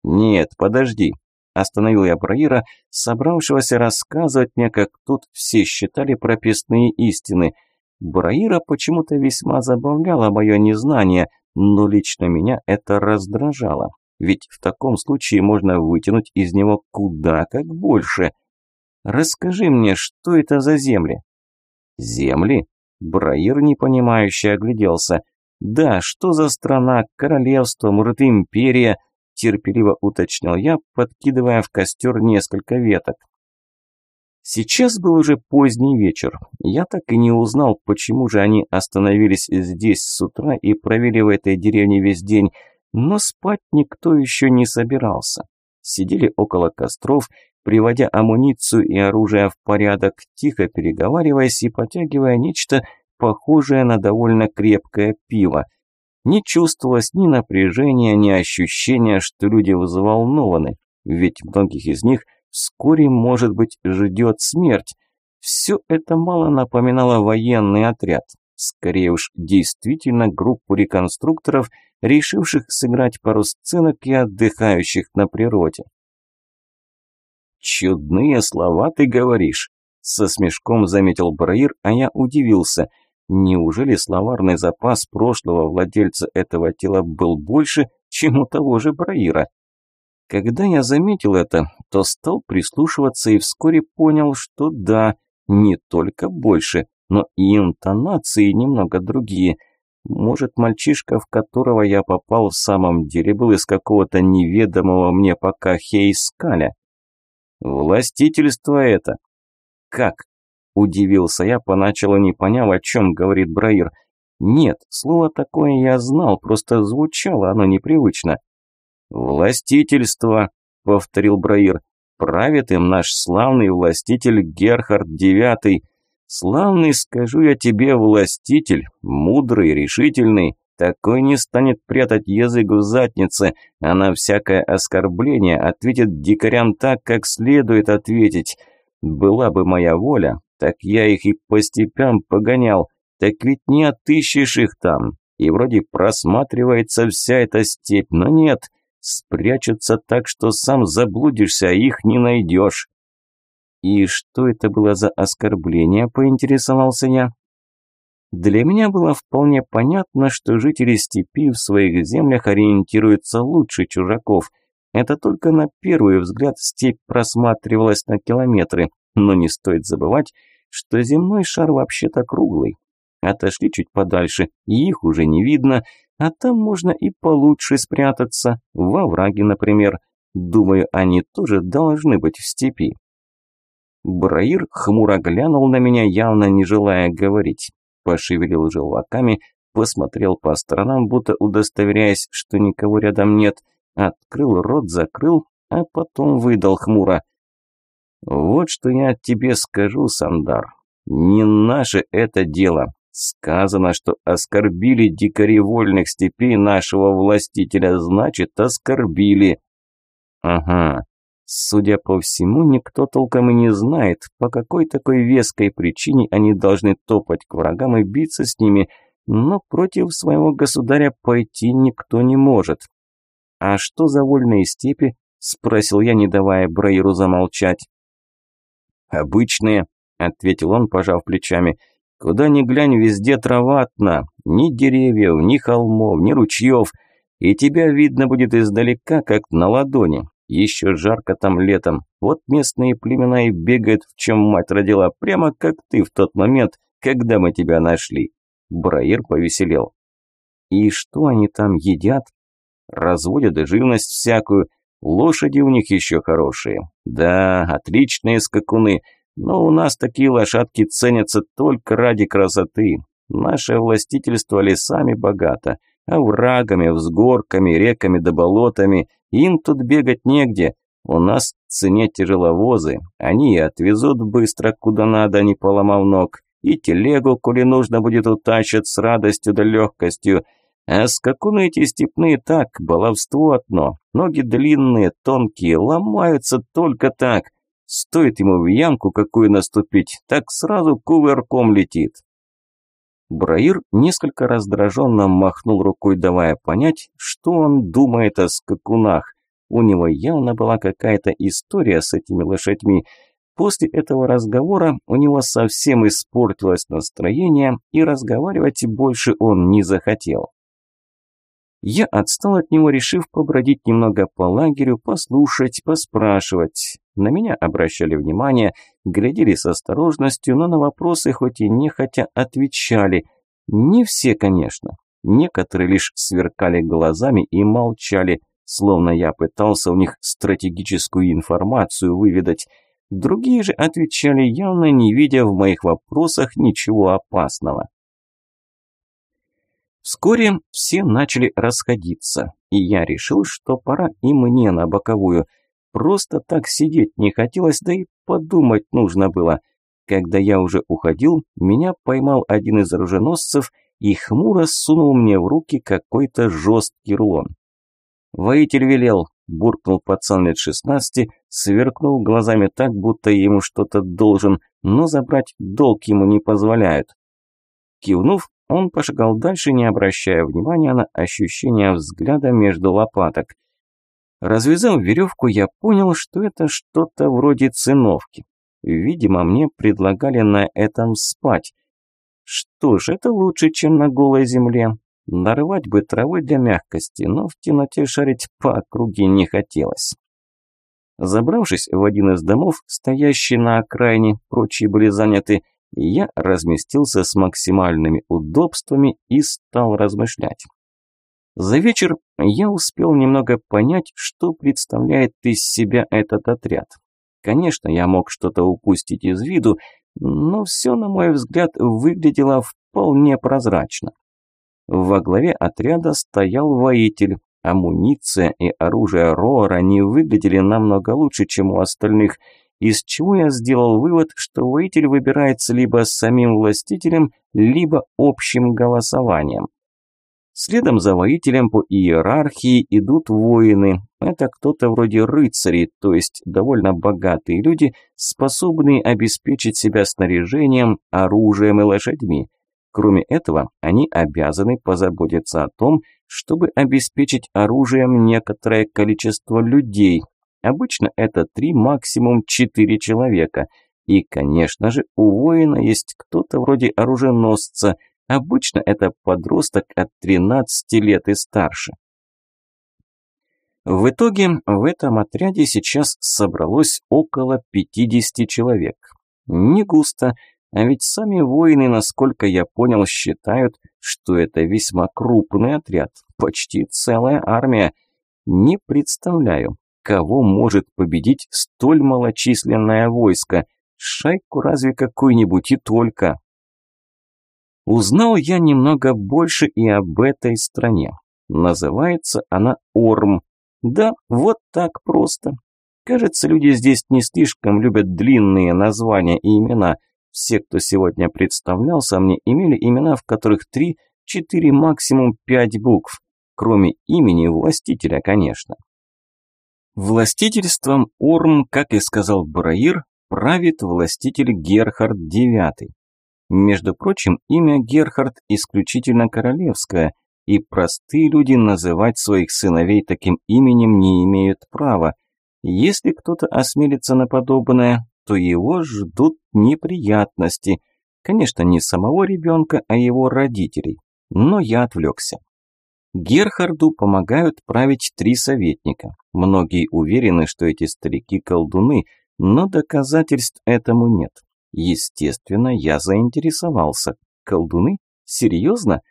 «Нет, подожди», Остановил я Браира, собравшегося рассказывать мне, как тут все считали прописные истины. Браира почему-то весьма забавляло мое незнание, но лично меня это раздражало. Ведь в таком случае можно вытянуть из него куда как больше. Расскажи мне, что это за земли? Земли? Браир непонимающе огляделся. Да, что за страна, королевство, может, империя? терпеливо уточнил я, подкидывая в костер несколько веток. Сейчас был уже поздний вечер. Я так и не узнал, почему же они остановились здесь с утра и провели в этой деревне весь день, но спать никто еще не собирался. Сидели около костров, приводя амуницию и оружие в порядок, тихо переговариваясь и потягивая нечто похожее на довольно крепкое пиво. Не чувствовалось ни напряжения, ни ощущения, что люди взволнованы, ведь многих из них вскоре, может быть, ждет смерть. Все это мало напоминало военный отряд. Скорее уж, действительно группу реконструкторов, решивших сыграть пару сценок и отдыхающих на природе. «Чудные слова ты говоришь», – со смешком заметил Браир, а я удивился – Неужели словарный запас прошлого владельца этого тела был больше, чем у того же Браира? Когда я заметил это, то стал прислушиваться и вскоре понял, что да, не только больше, но и интонации немного другие. Может, мальчишка, в которого я попал в самом деле, был из какого-то неведомого мне пока Хейскаля? Властительство это. Как? Удивился я, поначалу не поняв, о чем говорит Браир. Нет, слово такое я знал, просто звучало оно непривычно. «Властительство», — повторил Браир. «Правит им наш славный властитель Герхард Девятый. Славный, скажу я тебе, властитель, мудрый, решительный, такой не станет прятать язык в заднице, а на всякое оскорбление ответит дикарям так, как следует ответить. Была бы моя воля, так я их и по степям погонял, так ведь не отыщешь их там. И вроде просматривается вся эта степь, но нет, спрячутся так, что сам заблудишься, а их не найдешь. И что это было за оскорбление, поинтересовался я. Для меня было вполне понятно, что жители степи в своих землях ориентируются лучше чужаков. Это только на первый взгляд степь просматривалась на километры, но не стоит забывать, что земной шар вообще-то круглый. Отошли чуть подальше, и их уже не видно, а там можно и получше спрятаться, во враге, например. Думаю, они тоже должны быть в степи. Браир хмуро глянул на меня, явно не желая говорить. Пошевелил желваками, посмотрел по сторонам, будто удостоверяясь, что никого рядом нет, открыл рот, закрыл, а потом выдал хмуро – вот что я тебе скажу, Сандар. Не наше это дело. Сказано, что оскорбили дикари степей нашего властителя, значит, оскорбили. Ага. Судя по всему, никто толком и не знает, по какой такой веской причине они должны топать к врагам и биться с ними, но против своего государя пойти никто не может. «А что за вольные степи?» – спросил я, не давая Брайеру замолчать. «Обычные», – ответил он, пожав плечами. «Куда ни глянь, везде трава одна. Ни деревьев, ни холмов, ни ручьев. И тебя видно будет издалека, как на ладони. Еще жарко там летом. Вот местные племена и бегают, в чем мать родила, прямо как ты в тот момент, когда мы тебя нашли». Браир повеселел. «И что они там едят?» «Разводят живность всякую». Лошади у них еще хорошие. Да, отличные скакуны. Но у нас такие лошадки ценятся только ради красоты. Наше властительство лесами богато, оврагами, взгорками, реками да болотами. Им тут бегать негде. У нас в цене тяжеловозы. Они и отвезут быстро, куда надо, не поломав ног. И телегу, коли нужно будет, утащат с радостью да легкостью. А скакуны эти степные так, баловство одно. Ноги длинные, тонкие, ломаются только так. Стоит ему в ямку какую наступить, так сразу кувырком летит. Браир несколько раздраженно махнул рукой, давая понять, что он думает о скакунах. У него явно была какая-то история с этими лошадьми. После этого разговора у него совсем испортилось настроение, и разговаривать больше он не захотел. Я отстал от него, решив побродить немного по лагерю, послушать, поспрашивать. На меня обращали внимание, глядели с осторожностью, но на вопросы хоть и нехотя отвечали. Не все, конечно. Некоторые лишь сверкали глазами и молчали, словно я пытался у них стратегическую информацию выведать. Другие же отвечали, явно не видя в моих вопросах ничего опасного. Вскоре все начали расходиться, и я решил, что пора и мне на боковую. Просто так сидеть не хотелось, да и подумать нужно было. Когда я уже уходил, меня поймал один из оруженосцев и хмуро сунул мне в руки какой-то жесткий рулон. «Воитель велел», – буркнул пацан лет шестнадцати, сверкнул глазами так, будто ему что-то должен, но забрать долг ему не позволяют. Кивнув, он пошагал дальше, не обращая внимания на ощущение взгляда между лопаток. Развязав веревку, я понял, что это что-то вроде циновки. Видимо, мне предлагали на этом спать. Что ж, это лучше, чем на голой земле. Нарвать бы травы для мягкости, но в темноте шарить по округе не хотелось. Забравшись в один из домов, стоящий на окраине, прочие были заняты, я разместился с максимальными удобствами и стал размышлять. За вечер я успел немного понять, что представляет из себя этот отряд. Конечно, я мог что-то упустить из виду, но все, на мой взгляд, выглядело вполне прозрачно. Во главе отряда стоял воитель. Амуниция и оружие Роора не выглядели намного лучше, чем у остальных – из чего я сделал вывод, что воитель выбирается либо самим властителем, либо общим голосованием. Следом за воителем по иерархии идут воины. Это кто-то вроде рыцарей, то есть довольно богатые люди, способные обеспечить себя снаряжением, оружием и лошадьми. Кроме этого, они обязаны позаботиться о том, чтобы обеспечить оружием некоторое количество людей, Обычно это три, максимум четыре человека. И, конечно же, у воина есть кто-то вроде оруженосца. Обычно это подросток от 13 лет и старше. В итоге в этом отряде сейчас собралось около 50 человек. Не густо, а ведь сами воины, насколько я понял, считают, что это весьма крупный отряд, почти целая армия. Не представляю, Кого может победить столь малочисленное войско? Шайку разве какую-нибудь и только. Узнал я немного больше и об этой стране. Называется она Орм. Да, вот так просто. Кажется, люди здесь не слишком любят длинные названия и имена. Все, кто сегодня представлялся мне, имели имена, в которых три, четыре, максимум пять букв. Кроме имени властителя, конечно. Властительством Орм, как и сказал Браир, правит властитель Герхард IX. Между прочим, имя Герхард исключительно королевское, и простые люди называть своих сыновей таким именем не имеют права. Если кто-то осмелится на подобное, то его ждут неприятности. Конечно, не самого ребенка, а его родителей. Но я отвлекся. Герхарду помогают править три советника. Многие уверены, что эти старики колдуны, но доказательств этому нет. Естественно, я заинтересовался. Колдуны? Серьезно?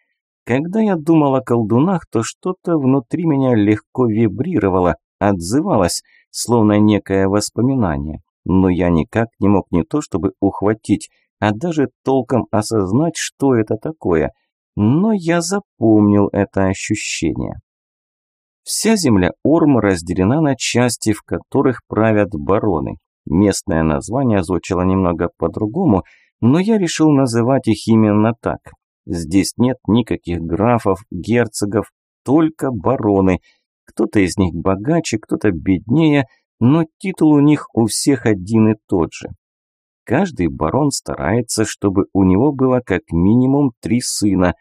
Когда я думал о колдунах, то что-то внутри меня легко вибрировало, отзывалось, словно некое воспоминание. Но я никак не мог не то чтобы ухватить, а даже толком осознать, что это такое – но я запомнил это ощущение. Вся земля Орм разделена на части, в которых правят бароны. Местное название звучало немного по-другому, но я решил называть их именно так. Здесь нет никаких графов, герцогов, только бароны. Кто-то из них богаче, кто-то беднее, но титул у них у всех один и тот же. Каждый барон старается, чтобы у него было как минимум три сына.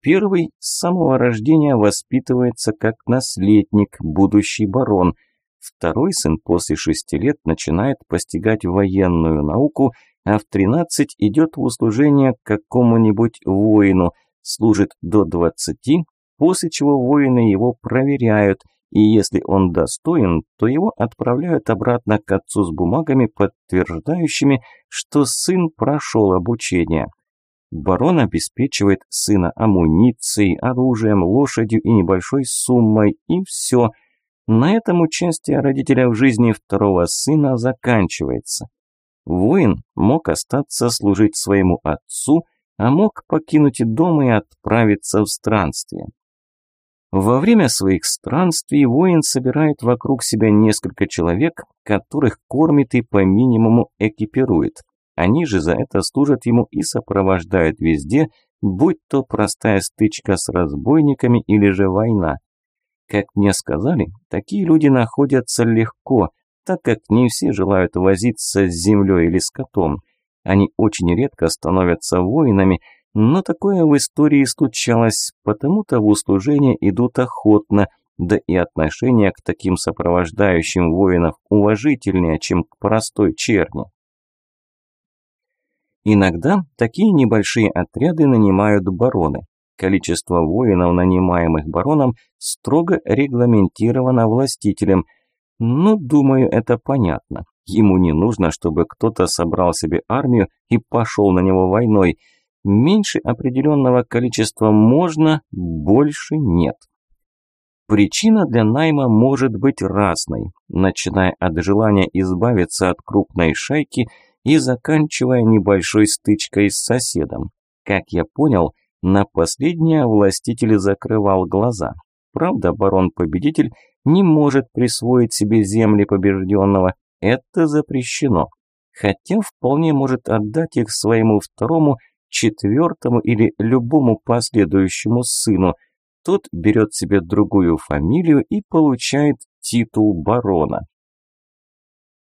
Первый с самого рождения воспитывается как наследник, будущий барон. Второй сын после шести лет начинает постигать военную науку, а в 13 идет в услужение к какому-нибудь воину, служит до 20, после чего воины его проверяют, и если он достоин, то его отправляют обратно к отцу с бумагами, подтверждающими, что сын прошел обучение. Барон обеспечивает сына амуницией, оружием, лошадью и небольшой суммой, и все. На этом участие родителя в жизни второго сына заканчивается. Воин мог остаться служить своему отцу, а мог покинуть дом и отправиться в странствие. Во время своих странствий воин собирает вокруг себя несколько человек, которых кормит и по минимуму экипирует. Они же за это служат ему и сопровождают везде, будь то простая стычка с разбойниками или же война. Как мне сказали, такие люди находятся легко, так как не все желают возиться с землей или скотом. Они очень редко становятся воинами, но такое в истории случалось, потому-то в услужение идут охотно, да и отношение к таким сопровождающим воинов уважительнее, чем к простой черни. Иногда такие небольшие отряды нанимают бароны. Количество воинов, нанимаемых бароном, строго регламентировано властителем – ну, думаю, это понятно. Ему не нужно, чтобы кто-то собрал себе армию и пошел на него войной. Меньше определенного количества можно, больше нет. Причина для найма может быть разной, начиная от желания избавиться от крупной шайки и заканчивая небольшой стычкой с соседом. Как я понял, на последнее властитель закрывал глаза. Правда, барон-победитель не может присвоить себе земли побежденного. Это запрещено. Хотя вполне может отдать их своему второму, четвертому или любому последующему сыну. Тот берет себе другую фамилию и получает титул барона.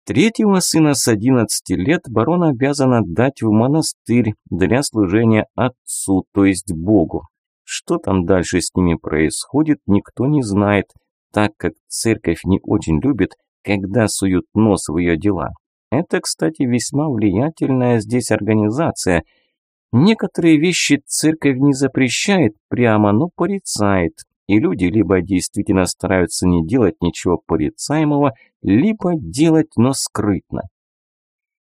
Третьего сына с 11 лет барон обязан отдать в монастырь для служения отцу, то есть Богу. Что там дальше с ними происходит, никто не знает – так как церковь не очень любит, когда суют нос в ее дела. Это, кстати, весьма влиятельная здесь организация. Некоторые вещи церковь не запрещает прямо, но порицает. И люди либо действительно стараются не делать ничего порицаемого, либо делать, но скрытно.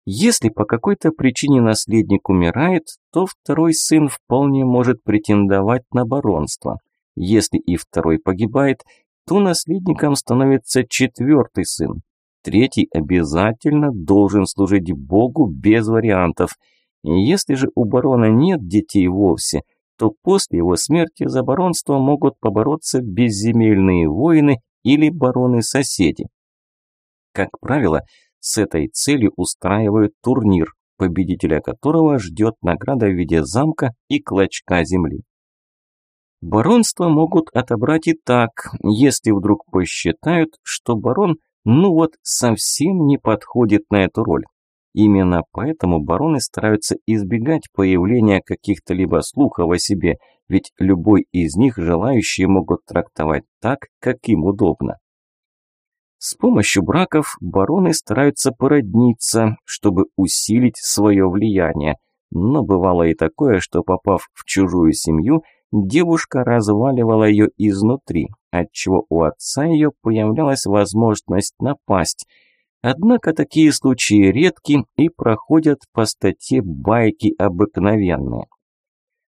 Если по какой-то причине наследник умирает, то второй сын вполне может претендовать на баронство. Если и второй погибает, то наследником становится четвертый сын. Третий обязательно должен служить Богу без вариантов. Если же у барона нет детей вовсе, то после его смерти за баронство могут побороться безземельные воины или бароны-соседи. Как правило, с этой целью устраивают турнир, победителя которого ждет награда в виде замка и клочка земли. Баронство могут отобрать и так, если вдруг посчитают, что барон, ну вот, совсем не подходит на эту роль. Именно поэтому бароны стараются избегать появления каких-то либо слухов о себе, ведь любой из них желающие могут трактовать так, как им удобно. С помощью браков бароны стараются породниться, чтобы усилить свое влияние, но бывало и такое, что попав в чужую семью – Девушка разваливала ее изнутри, отчего у отца ее появлялась возможность напасть. Однако такие случаи редки и проходят по статье «Байки обыкновенные».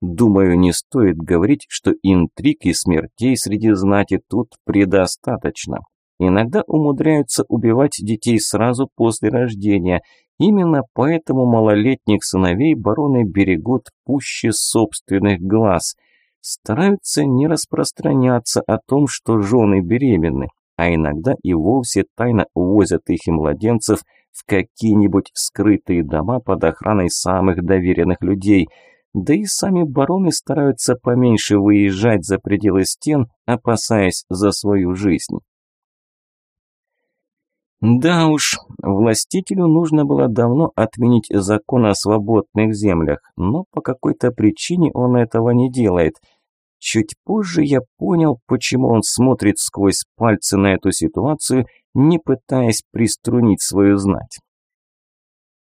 Думаю, не стоит говорить, что интриг и смертей среди знати тут предостаточно. Иногда умудряются убивать детей сразу после рождения. Именно поэтому малолетних сыновей бароны берегут пуще собственных глаз – стараются не распространяться о том, что жены беременны, а иногда и вовсе тайно увозят их и младенцев в какие-нибудь скрытые дома под охраной самых доверенных людей. Да и сами бароны стараются поменьше выезжать за пределы стен, опасаясь за свою жизнь. Да уж, властителю нужно было давно отменить закон о свободных землях, но по какой-то причине он этого не делает – Чуть позже я понял, почему он смотрит сквозь пальцы на эту ситуацию, не пытаясь приструнить свою знать.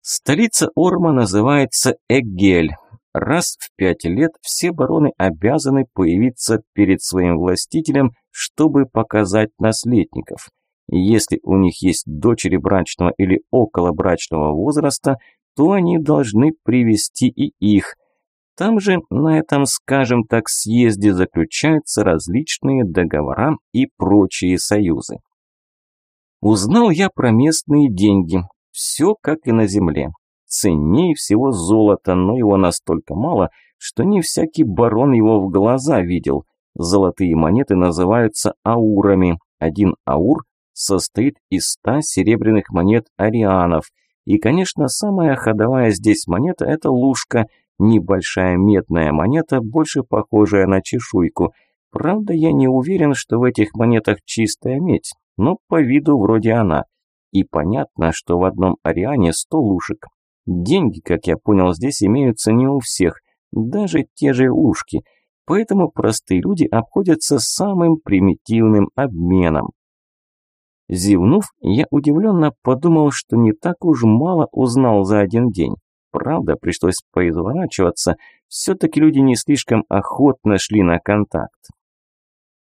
Столица Орма называется Эгель. Раз в пять лет все бароны обязаны появиться перед своим властителем, чтобы показать наследников. Если у них есть дочери брачного или околобрачного возраста, то они должны привести и их. Там же, на этом, скажем так, съезде заключаются различные договора и прочие союзы. Узнал я про местные деньги. Все как и на земле. Ценнее всего золото, но его настолько мало, что не всякий барон его в глаза видел. Золотые монеты называются аурами. Один аур состоит из ста серебряных монет арианов. И, конечно, самая ходовая здесь монета – это лужка, небольшая медная монета, больше похожая на чешуйку. Правда, я не уверен, что в этих монетах чистая медь, но по виду вроде она. И понятно, что в одном ариане сто лужек. Деньги, как я понял, здесь имеются не у всех, даже те же лужки. Поэтому простые люди обходятся самым примитивным обменом. Зевнув, я удивленно подумал, что не так уж мало узнал за один день. Правда, пришлось поизворачиваться, все-таки люди не слишком охотно шли на контакт.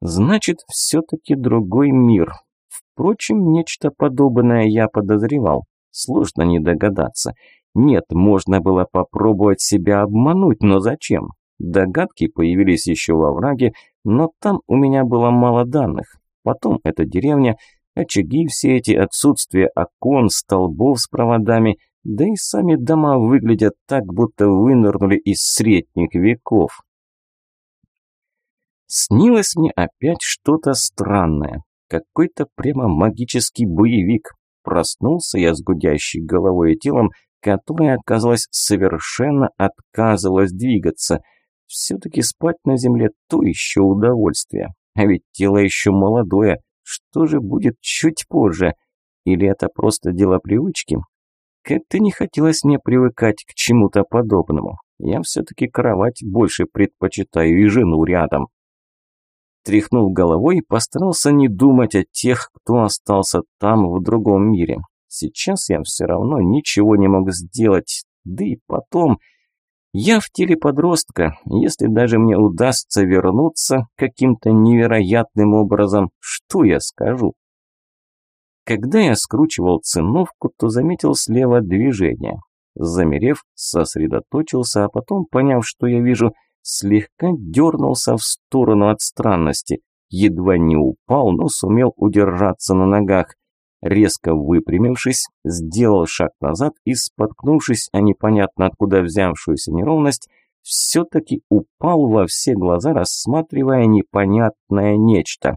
Значит, все-таки другой мир. Впрочем, нечто подобное я подозревал. Сложно не догадаться. Нет, можно было попробовать себя обмануть, но зачем? Догадки появились еще во враге, но там у меня было мало данных. Потом эта деревня, Очаги все эти, отсутствие окон, столбов с проводами, да и сами дома выглядят так, будто вынырнули из средних веков. Снилось мне опять что-то странное, какой-то прямо магический боевик. Проснулся я с гудящей головой и телом, которое, оказалось, совершенно отказывалось двигаться. Все-таки спать на земле – то еще удовольствие. А ведь тело еще молодое, что же будет чуть позже? Или это просто дело привычки? Как-то не хотелось мне привыкать к чему-то подобному. Я все-таки кровать больше предпочитаю и жену рядом. Тряхнув головой, постарался не думать о тех, кто остался там, в другом мире. Сейчас я все равно ничего не мог сделать, да и потом... Я в теле подростка, если даже мне удастся вернуться каким-то невероятным образом, что я скажу? Когда я скручивал циновку, то заметил слева движение. Замерев, сосредоточился, а потом, поняв, что я вижу, слегка дернулся в сторону от странности. Едва не упал, но сумел удержаться на ногах. Резко выпрямившись, сделал шаг назад и, споткнувшись о непонятно откуда взявшуюся неровность, все-таки упал во все глаза, рассматривая непонятное нечто.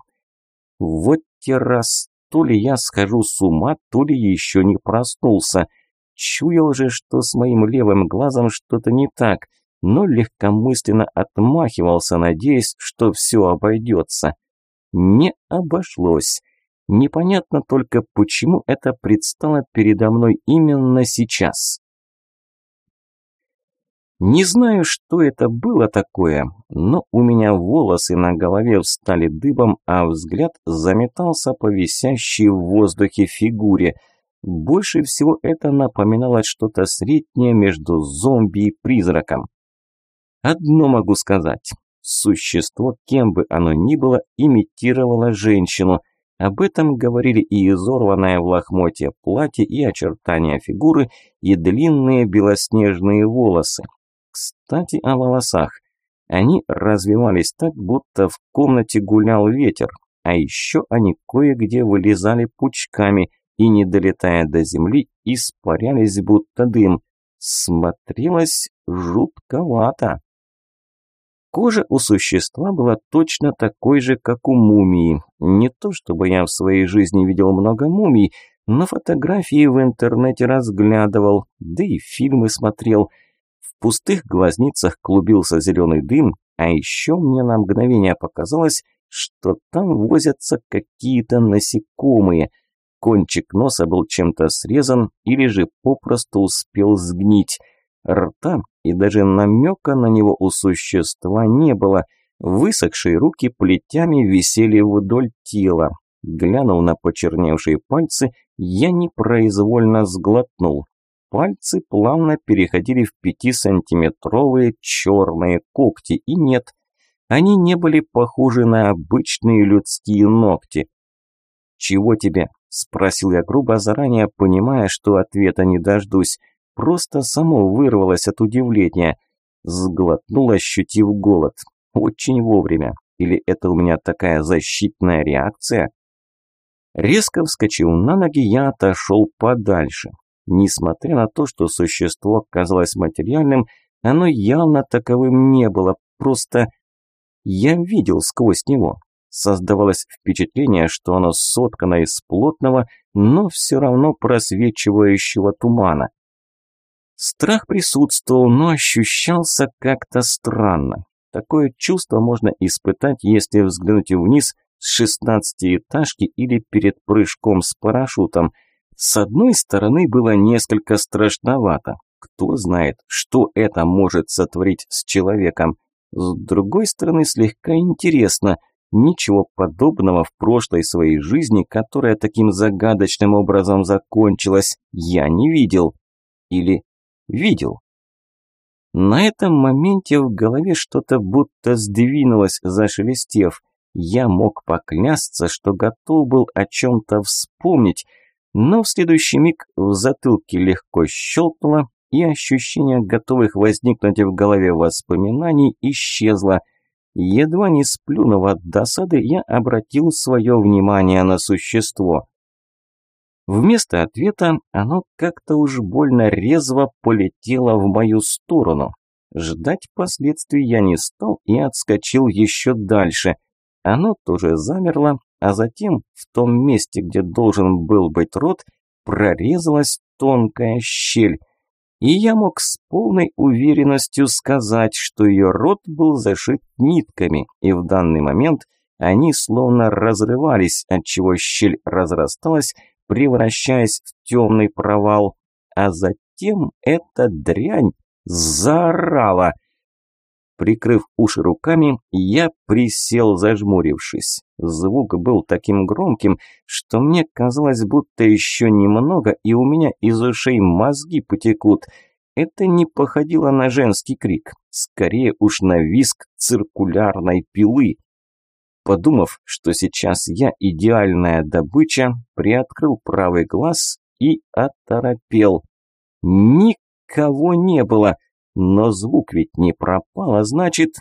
Вот те раз, то ли я схожу с ума, то ли еще не проснулся. Чуял же, что с моим левым глазом что-то не так, но легкомысленно отмахивался, надеясь, что все обойдется. Не обошлось. Непонятно только, почему это предстало передо мной именно сейчас. Не знаю, что это было такое, но у меня волосы на голове встали дыбом, а взгляд заметался по висящей в воздухе фигуре. Больше всего это напоминало что-то среднее между зомби и призраком. Одно могу сказать. Существо, кем бы оно ни было, имитировало женщину – об этом говорили и изорванное в лохмотье платье, и очертания фигуры, и длинные белоснежные волосы. Кстати, о волосах. Они развивались так, будто в комнате гулял ветер, а еще они кое-где вылезали пучками и, не долетая до земли, испарялись, будто дым. Смотрелось жутковато. Кожа у существа была точно такой же, как у мумии. Не то чтобы я в своей жизни видел много мумий, но фотографии в интернете разглядывал, да и фильмы смотрел. Пустых глазницах клубился зеленый дым, а еще мне на мгновение показалось, что там возятся какие-то насекомые. Кончик носа был чем-то срезан или же попросту успел сгнить. Рта и даже намека на него у существа не было. Высохшие руки плетями висели вдоль тела. Глянув на почерневшие пальцы, я непроизвольно сглотнул. Пальцы плавно переходили в пятисантиметровые черные когти, и нет, они не были похожи на обычные людские ногти. «Чего тебе?» – спросил я грубо, заранее понимая, что ответа не дождусь. Просто само вырвалось от удивления. Сглотнул, ощутив голод. Очень вовремя. Или это у меня такая защитная реакция? Резко вскочил на ноги, я отошел подальше. Несмотря на то, что существо казалось материальным, оно явно таковым не было, просто я видел сквозь него. Создавалось впечатление, что оно соткано из плотного, но все равно просвечивающего тумана. Страх присутствовал, но ощущался как-то странно. Такое чувство можно испытать, если взглянуть вниз с шестнадцатиэтажки или перед прыжком с парашютом. С одной стороны было несколько страшновато. Кто знает, что это может сотворить с человеком. С другой стороны, слегка интересно. Ничего подобного в прошлой своей жизни, которая таким загадочным образом закончилась, я не видел. Или видел. На этом моменте в голове что-то будто сдвинулось, зашелестев – я мог поклясться, что готов был о чем-то вспомнить, но в следующий миг в затылке легко щелкнуло, и ощущение готовых возникнуть в голове воспоминаний исчезло. Едва не сплюнув от досады, я обратил свое внимание на существо. Вместо ответа оно как-то уж больно резво полетело в мою сторону. Ждать последствий я не стал и отскочил еще дальше. Оно тоже замерло, а затем в том месте, где должен был быть рот, прорезалась тонкая щель. И я мог с полной уверенностью сказать, что ее рот был зашит нитками, и в данный момент они словно разрывались, отчего щель разрасталась, превращаясь в темный провал. А затем эта дрянь заорала – Прикрыв уши руками, я присел, зажмурившись. Звук был таким громким, что мне казалось, будто еще немного, и у меня из ушей мозги потекут. Это не походило на женский крик, скорее уж на виск циркулярной пилы. Подумав, что сейчас я идеальная добыча, приоткрыл правый глаз и оторопел. Никого не было. Но звук ведь не пропал, а значит...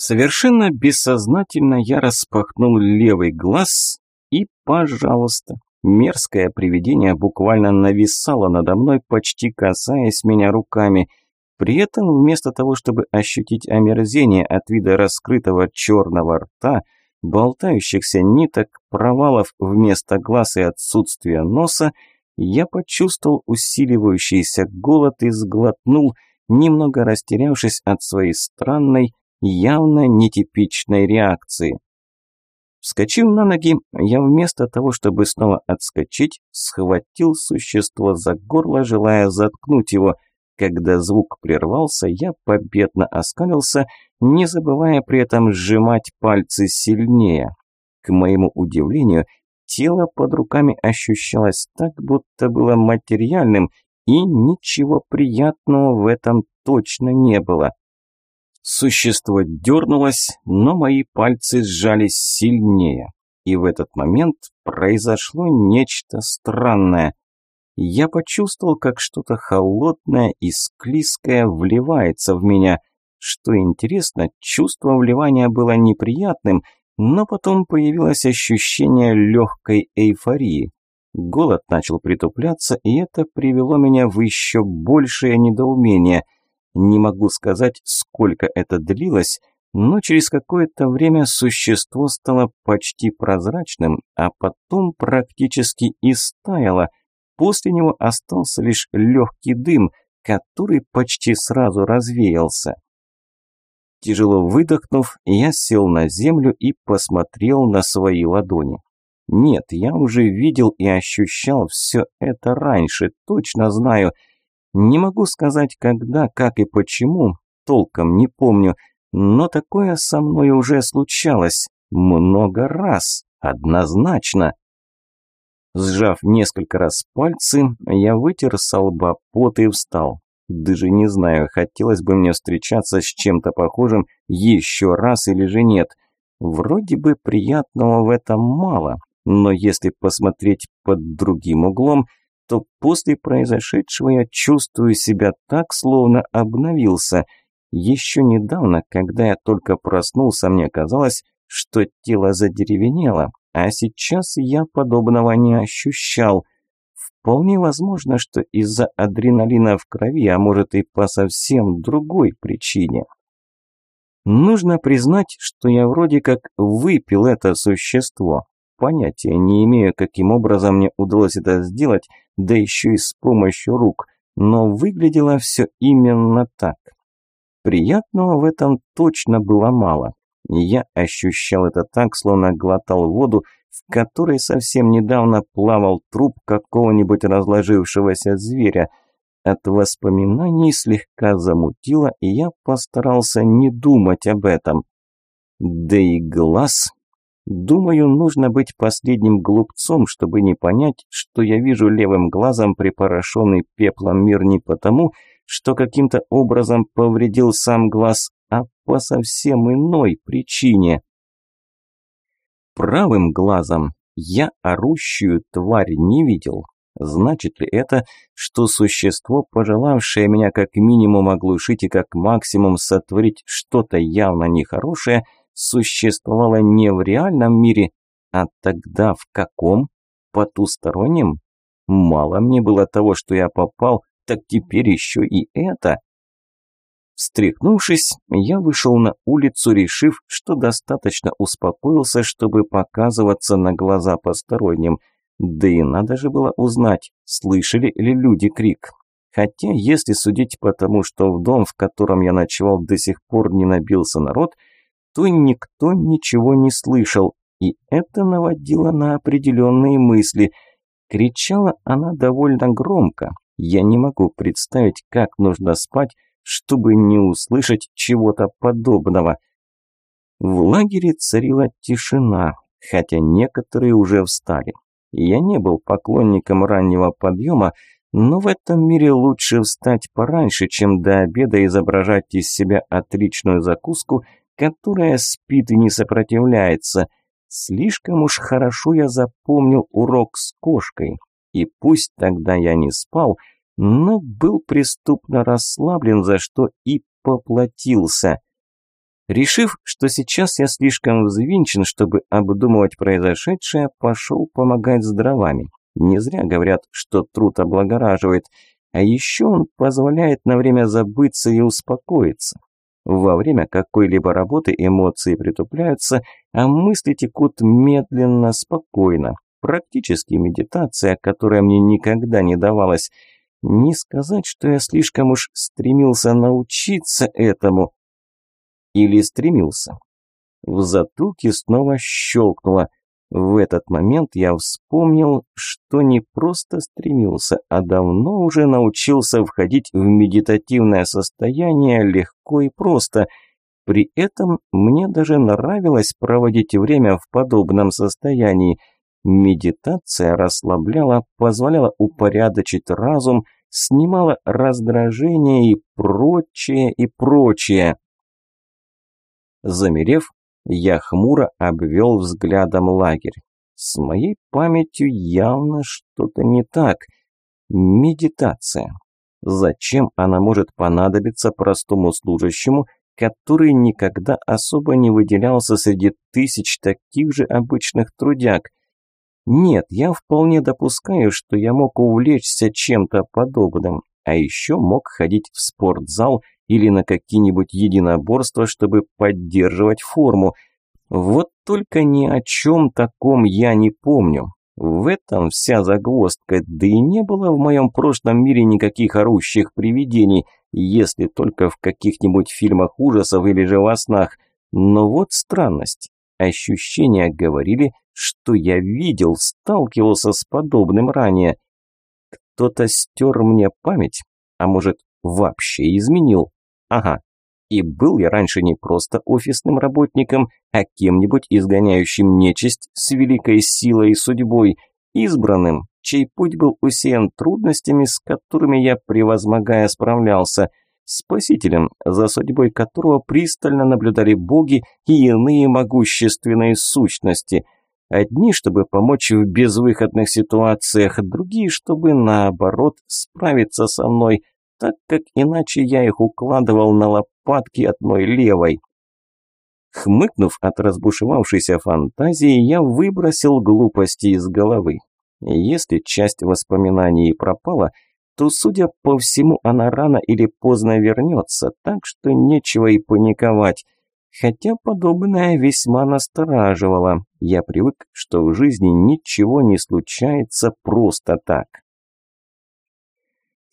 Совершенно бессознательно я распахнул левый глаз и, пожалуйста, мерзкое привидение буквально нависало надо мной, почти касаясь меня руками. При этом вместо того, чтобы ощутить омерзение от вида раскрытого черного рта, болтающихся ниток, провалов вместо глаз и отсутствия носа, я почувствовал усиливающийся голод и сглотнул – немного растерявшись от своей странной, явно нетипичной реакции. Вскочив на ноги, я вместо того, чтобы снова отскочить, схватил существо за горло, желая заткнуть его. Когда звук прервался, я победно оскалился, не забывая при этом сжимать пальцы сильнее. К моему удивлению, тело под руками ощущалось так, будто было материальным, и ничего приятного в этом точно не было. Существо дернулось, но мои пальцы сжались сильнее. И в этот момент произошло нечто странное. Я почувствовал, как что-то холодное и склизкое вливается в меня. Что интересно, чувство вливания было неприятным, но потом появилось ощущение легкой эйфории. Голод начал притупляться, и это привело меня в еще большее недоумение. Не могу сказать, сколько это длилось, но через какое-то время существо стало почти прозрачным, а потом практически истаяло. После него остался лишь легкий дым, который почти сразу развеялся. Тяжело выдохнув, я сел на землю и посмотрел на свои ладони. Нет, я уже видел и ощущал все это раньше, точно знаю. Не могу сказать, когда, как и почему, толком не помню, Но такое со мной уже случалось много раз, однозначно. Сжав несколько раз пальцы, я вытер со лба пот и встал. Даже не знаю, хотелось бы мне встречаться с чем-то похожим еще раз или же нет. Вроде бы приятного в этом мало, но если посмотреть под другим углом, то после произошедшего я чувствую себя так, словно обновился. Еще недавно, когда я только проснулся, мне казалось, что тело задеревенело, а сейчас я подобного не ощущал. Вполне возможно, что из-за адреналина в крови, а может и по совсем другой причине. Нужно признать, что я вроде как выпил это существо. Понятия не имею, каким образом мне удалось это сделать, да еще и с помощью рук, но выглядело все именно так. Приятного в этом точно было мало. Я ощущал это так, словно глотал воду, в которой совсем недавно плавал труп какого-нибудь разложившегося зверя. От воспоминаний слегка замутило, и я постарался не думать об этом. Да и глаз Думаю, нужно быть последним глупцом, чтобы не понять, что я вижу левым глазом припорошенный пеплом мир не потому, что каким-то образом повредил сам глаз, а по совсем иной причине. Правым глазом я орущую тварь не видел. Значит ли это, что существо, пожелавшее меня как минимум оглушить и как максимум сотворить что-то явно нехорошее – существовало не в реальном мире, а тогда в каком? Потустороннем? Мало мне было того, что я попал, так теперь еще и это. Встряхнувшись, я вышел на улицу, решив, что достаточно успокоился, чтобы показываться на глаза посторонним. Да и надо же было узнать, слышали ли люди крик. Хотя, если судить по тому, что в дом, в котором я ночевал, до сих пор не набился народ – то никто ничего не слышал, и это наводило на определенные мысли. Кричала она довольно громко. Я не могу представить, как нужно спать, чтобы не услышать чего-то подобного. В лагере царила тишина, хотя некоторые уже встали. Я не был поклонником раннего подъема, но в этом мире лучше встать пораньше, чем до обеда изображать из себя отличную закуску которая спит и не сопротивляется. Слишком уж хорошо я запомнил урок с кошкой. И пусть тогда я не спал, но был преступно расслаблен, за что и поплатился. Решив, что сейчас я слишком взвинчен, чтобы обдумывать произошедшее, пошел помогать с дровами. Не зря говорят, что труд облагораживает, а еще он позволяет на время забыться и успокоиться. Во время какой-либо работы эмоции притупляются, а мысли текут медленно, спокойно. Практически медитация, которая мне никогда не давалась. Не сказать, что я слишком уж стремился научиться этому. Или стремился. В затылке снова щелкнуло. В этот момент я вспомнил, что не просто стремился, а давно уже научился входить в медитативное состояние легко и просто. При этом мне даже нравилось проводить время в подобном состоянии. Медитация расслабляла, позволяла упорядочить разум, снимала раздражение и прочее, и прочее. Замерев, я хмуро обвел взглядом лагерь. С моей памятью явно что-то не так. Медитация. Зачем она может понадобиться простому служащему, который никогда особо не выделялся среди тысяч таких же обычных трудяг? Нет, я вполне допускаю, что я мог увлечься чем-то подобным, а еще мог ходить в спортзал или на какие-нибудь единоборства, чтобы поддерживать форму. Вот только ни о чем таком я не помню. В этом вся загвоздка, да и не было в моем прошлом мире никаких орущих привидений, если только в каких-нибудь фильмах ужасов или же во снах. Но вот странность. Ощущения говорили, что я видел, сталкивался с подобным ранее. Кто-то стер мне память, а может, вообще изменил. Ага, И был я раньше не просто офисным работником, а кем-нибудь изгоняющим нечисть с великой силой и судьбой, избранным, чей путь был усеян трудностями, с которыми я, превозмогая, справлялся, спасителем, за судьбой которого пристально наблюдали боги и иные могущественные сущности. Одни, чтобы помочь в безвыходных ситуациях, другие, чтобы, наоборот, справиться со мной, так как иначе я их укладывал на лопатки одной левой. Хмыкнув от разбушевавшейся фантазии, я выбросил глупости из головы. Если часть воспоминаний пропала, то, судя по всему, она рано или поздно вернется, так что нечего и паниковать. Хотя подобное весьма настораживало. Я привык, что в жизни ничего не случается просто так.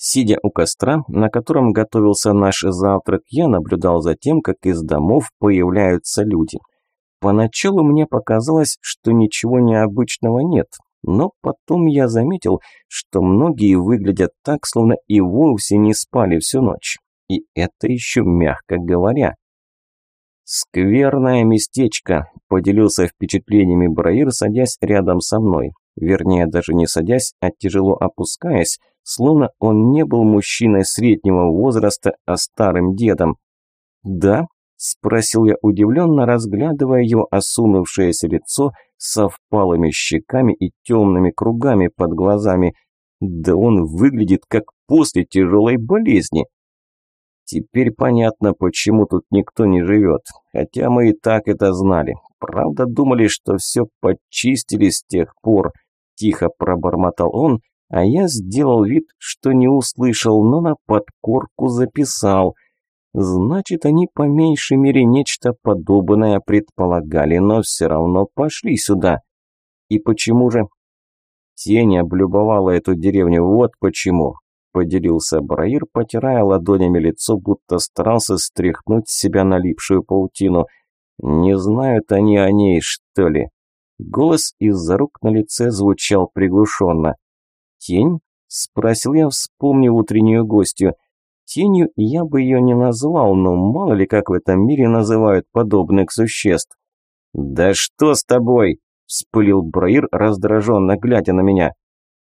Сидя у костра, на котором готовился наш завтрак, я наблюдал за тем, как из домов появляются люди. Поначалу мне показалось, что ничего необычного нет, но потом я заметил, что многие выглядят так, словно и вовсе не спали всю ночь. И это еще мягко говоря. «Скверное местечко», – поделился впечатлениями Браир, садясь рядом со мной. Вернее, даже не садясь, а тяжело опускаясь, словно он не был мужчиной среднего возраста, а старым дедом. «Да?» – спросил я удивленно, разглядывая его осунувшееся лицо со впалыми щеками и темными кругами под глазами. Да он выглядит как после тяжелой болезни. Теперь понятно, почему тут никто не живет. Хотя мы и так это знали. Правда, думали, что все почистили с тех пор. Тихо пробормотал он, а я сделал вид, что не услышал, но на подкорку записал. Значит, они по меньшей мере нечто подобное предполагали, но все равно пошли сюда. И почему же? Тень облюбовала эту деревню, вот почему. Поделился Браир, потирая ладонями лицо, будто старался стряхнуть с себя налипшую паутину. Не знают они о ней, что ли? Голос из-за рук на лице звучал приглушенно. «Тень?» – спросил я, вспомнив утреннюю гостью. Тенью я бы ее не назвал, но мало ли как в этом мире называют подобных существ. «Да что с тобой?» – вспылил Браир, раздраженно глядя на меня.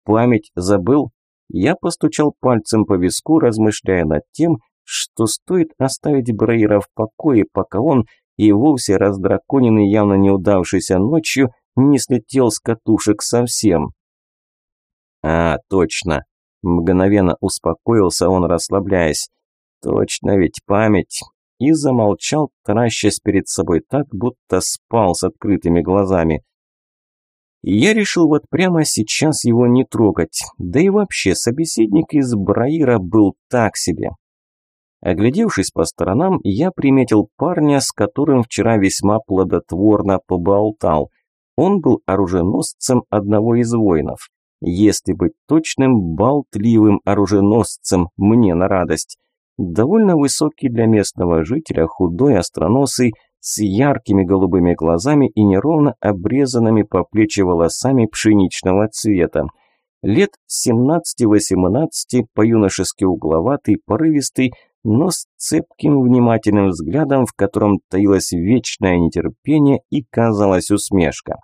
«Память забыл?» Я постучал пальцем по виску, размышляя над тем, что стоит оставить Браира в покое, пока он, и вовсе раздраконенный, явно неудавшийся ночью, не слетел с катушек совсем. «А, точно!» Мгновенно успокоился он, расслабляясь. «Точно ведь память!» И замолчал, таращась перед собой так, будто спал с открытыми глазами. Я решил вот прямо сейчас его не трогать, да и вообще собеседник из Браира был так себе. Оглядевшись по сторонам, я приметил парня, с которым вчера весьма плодотворно поболтал. Он был оруженосцем одного из воинов. Если быть точным, болтливым оруженосцем, мне на радость. Довольно высокий для местного жителя, худой, остроносый, с яркими голубыми глазами и неровно обрезанными по плечи волосами пшеничного цвета. Лет 17-18, по-юношески угловатый, порывистый, но с цепким внимательным взглядом, в котором таилось вечное нетерпение и казалась усмешка.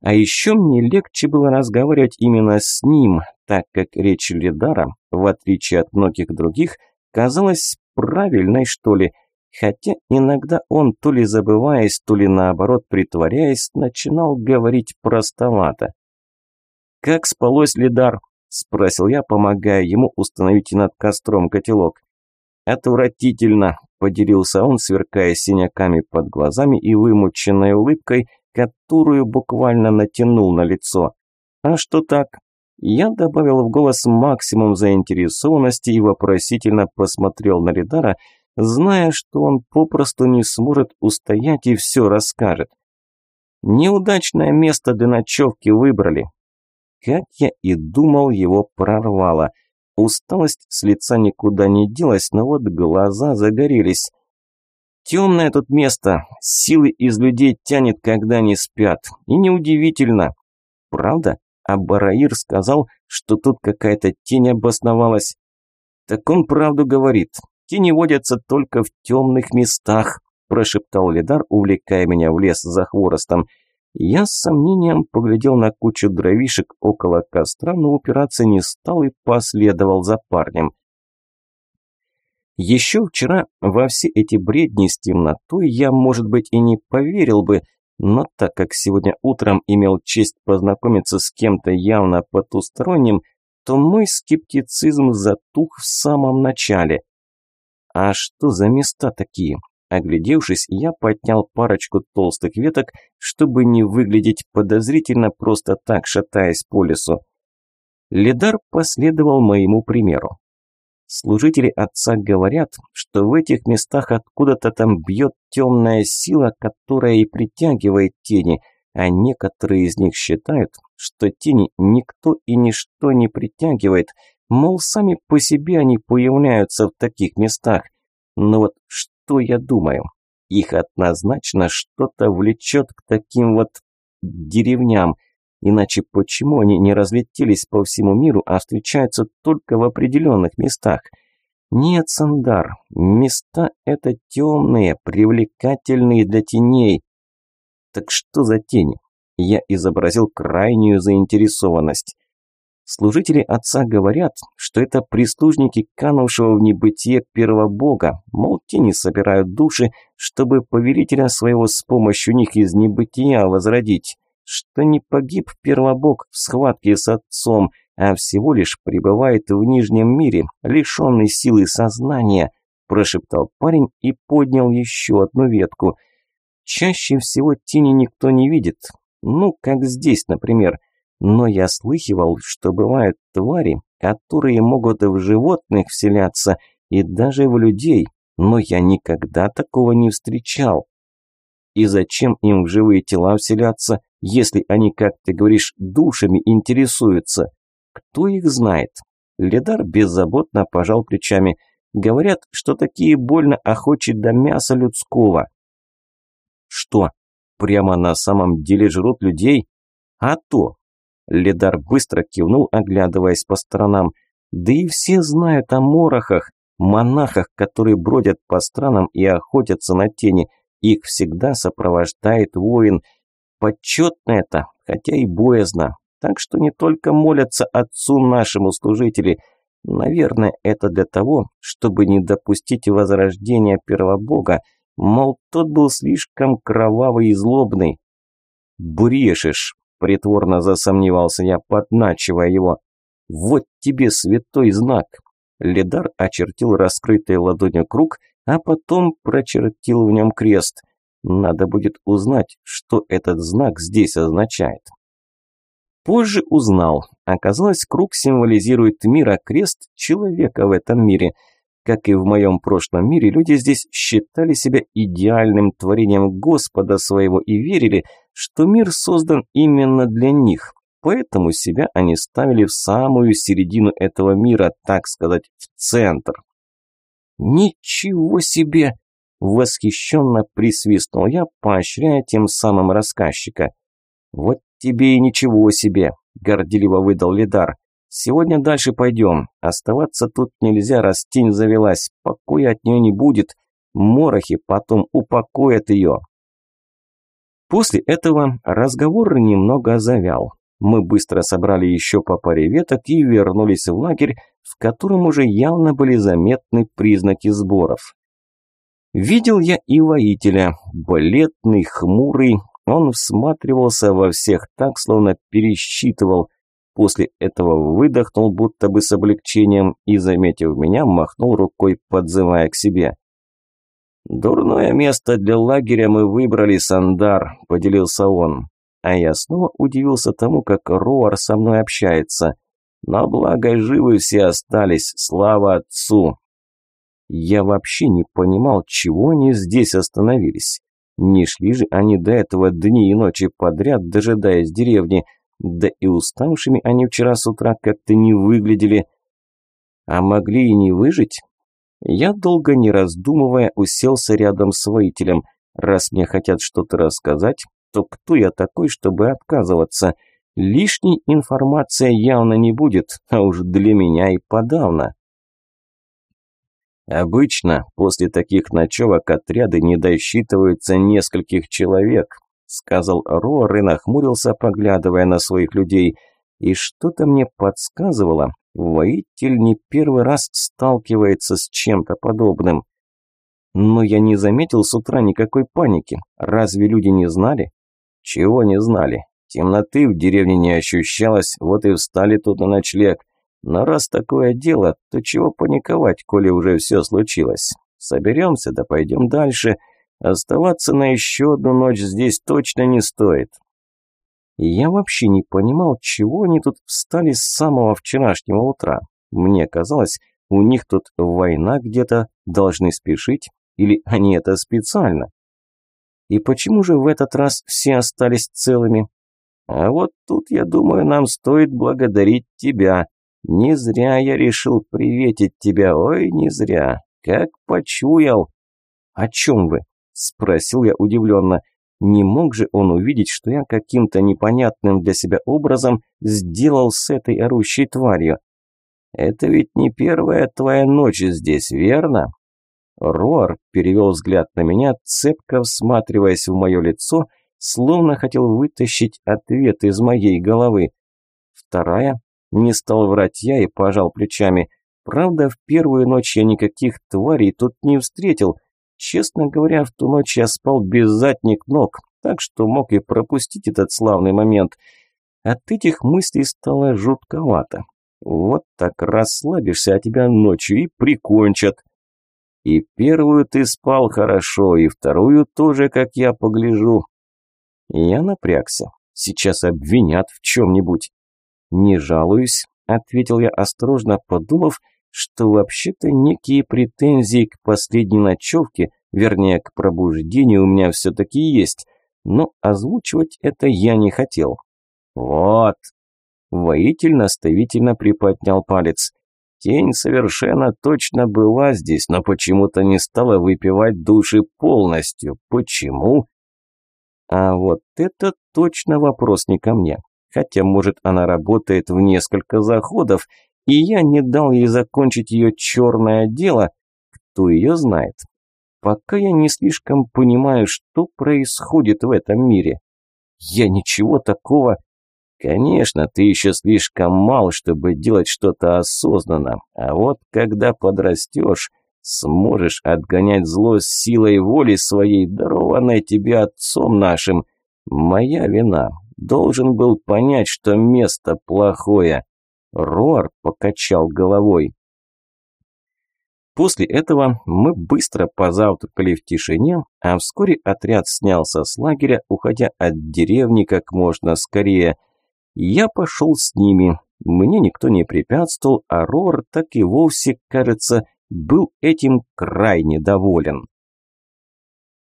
А еще мне легче было разговаривать именно с ним, так как речь Лидара, в отличие от многих других, казалась правильной, что ли, хотя иногда он, то ли забываясь, то ли наоборот притворяясь, начинал говорить простовато. «Как спалось, Лидар?» – спросил я, помогая ему установить над костром котелок. «Отвратительно», – поделился он, сверкая синяками под глазами и вымученной улыбкой – которую буквально натянул на лицо. А что так? Я добавил в голос максимум заинтересованности и вопросительно посмотрел на Ридара, зная, что он попросту не сможет устоять и все расскажет. Неудачное место для ночевки выбрали. Как я и думал, его прорвало. Усталость с лица никуда не делась, но вот глаза загорелись. Темное тут место, силы из людей тянет, когда они спят. И неудивительно. Правда? А Бараир сказал, что тут какая-то тень обосновалась. Так он правду говорит. Тени водятся только в темных местах», – прошептал Лидар, увлекая меня в лес за хворостом. Я с сомнением поглядел на кучу дровишек около костра, но упираться не стал и последовал за парнем. Еще вчера во все эти бредни с темнотой я, может быть, и не поверил бы, но так как сегодня утром имел честь познакомиться с кем-то явно потусторонним, то мой скептицизм затух в самом начале. А что за места такие? Оглядевшись, я поднял парочку толстых веток, чтобы не выглядеть подозрительно, просто так шатаясь по лесу. Лидар последовал моему примеру. Служители отца говорят, что в этих местах откуда-то там бьет темная сила, которая и притягивает тени, а некоторые из них считают, что тени никто и ничто не притягивает, мол, сами по себе они появляются в таких местах. Но вот что я думаю? Их однозначно что-то влечет к таким вот деревням – Иначе почему они не разлетелись по всему миру, а встречаются только в определенных местах? Нет, Сандар, места это темные, привлекательные для теней. Так что за тени? Я изобразил крайнюю заинтересованность. Служители отца говорят, что это прислужники канувшего в небытие первого бога, мол, тени собирают души, чтобы повелителя своего с помощью них из небытия возродить что не погиб первобог в схватке с отцом, а всего лишь пребывает в нижнем мире, лишенный силы сознания, прошептал парень и поднял еще одну ветку. Чаще всего тени никто не видит, ну, как здесь, например, но я слыхивал, что бывают твари, которые могут в животных вселяться и даже в людей, но я никогда такого не встречал. И зачем им в живые тела вселяться, если они, как ты говоришь, душами интересуются? Кто их знает? Ледар беззаботно пожал плечами. Говорят, что такие больно охочи до мяса людского. Что, прямо на самом деле жрут людей? А то. Ледар быстро кивнул, оглядываясь по сторонам. Да и все знают о морохах, монахах, которые бродят по странам и охотятся на тени. Их всегда сопровождает воин. Почетно это, хотя и боязно. Так что не только молятся отцу нашему служители. Наверное, это для того, чтобы не допустить возрождения первобога. Мол, тот был слишком кровавый и злобный. «Брешешь!» – притворно засомневался я, подначивая его. «Вот тебе святой знак!» Лидар очертил раскрытой ладонью круг, а потом прочертил в нем крест. Надо будет узнать, что этот знак здесь означает. Позже узнал. Оказалось, круг символизирует мир, а крест – человека в этом мире. Как и в моем прошлом мире, люди здесь считали себя идеальным творением Господа своего и верили, что мир создан именно для них. Поэтому себя они ставили в самую середину этого мира, так сказать, в центр. «Ничего себе!» – восхищенно присвистнул я, поощряя тем самым рассказчика. «Вот тебе и ничего себе!» – горделиво выдал Лидар. «Сегодня дальше пойдем. Оставаться тут нельзя, раз тень завелась. Покоя от нее не будет. Морохи потом упокоят ее». После этого разговор немного завял. Мы быстро собрали еще по паре веток и вернулись в лагерь, в котором уже явно были заметны признаки сборов. Видел я и воителя, бледный, хмурый, он всматривался во всех так, словно пересчитывал. После этого выдохнул, будто бы с облегчением, и, заметив меня, махнул рукой, подзывая к себе. «Дурное место для лагеря мы выбрали, Сандар», – поделился он. А я снова удивился тому, как Роар со мной общается – но благо живы все остались, слава отцу. Я вообще не понимал, чего они здесь остановились. Не шли же они до этого дни и ночи подряд, дожидаясь деревни, да и уставшими они вчера с утра как-то не выглядели. А могли и не выжить? Я, долго не раздумывая, уселся рядом с воителем. Раз мне хотят что-то рассказать, то кто я такой, чтобы отказываться – Лишней информации явно не будет, а уж для меня и подавно. Обычно после таких ночевок отряды не досчитываются нескольких человек, сказал Роар и нахмурился, поглядывая на своих людей. И что-то мне подсказывало, воитель не первый раз сталкивается с чем-то подобным. Но я не заметил с утра никакой паники. Разве люди не знали? Чего не знали? Темноты в деревне не ощущалось, вот и встали тут на ночлег. Но раз такое дело, то чего паниковать, коли уже все случилось? Соберемся, да пойдем дальше. Оставаться на еще одну ночь здесь точно не стоит. Я вообще не понимал, чего они тут встали с самого вчерашнего утра. Мне казалось, у них тут война где-то, должны спешить, или они это специально? И почему же в этот раз все остались целыми? А вот тут, я думаю, нам стоит благодарить тебя. Не зря я решил приветить тебя, ой, не зря. Как почуял. О чем вы? Спросил я удивленно. Не мог же он увидеть, что я каким-то непонятным для себя образом сделал с этой орущей тварью? Это ведь не первая твоя ночь здесь, верно? Роар перевел взгляд на меня, цепко всматриваясь в мое лицо – словно хотел вытащить ответ из моей головы. Вторая не стал врать я и пожал плечами. Правда, в первую ночь я никаких тварей тут не встретил. Честно говоря, в ту ночь я спал без задних ног, так что мог и пропустить этот славный момент. От этих мыслей стало жутковато. Вот так расслабишься, а тебя ночью и прикончат. И первую ты спал хорошо, и вторую тоже, как я погляжу. Я напрягся. Сейчас обвинят в чем-нибудь. «Не жалуюсь», – ответил я осторожно, подумав, что вообще-то некие претензии к последней ночевке, вернее, к пробуждению у меня все-таки есть, но озвучивать это я не хотел. «Вот», – воитель наставительно приподнял палец. Тень совершенно точно была здесь, но почему-то не стала выпивать души полностью. Почему? А вот это точно вопрос не ко мне. Хотя, может, она работает в несколько заходов, и я не дал ей закончить ее черное дело. Кто ее знает? Пока я не слишком понимаю, что происходит в этом мире. Я ничего такого... Конечно, ты еще слишком мал, чтобы делать что-то осознанно. А вот когда подрастешь, Сможешь отгонять зло силой воли своей, дарованной тебе отцом нашим. Моя вина. Должен был понять, что место плохое. Рор покачал головой. После этого мы быстро позавтракали в тишине, а вскоре отряд снялся с лагеря, уходя от деревни как можно скорее. Я пошел с ними. Мне никто не препятствовал, а Рор так и вовсе, кажется, был этим крайне доволен.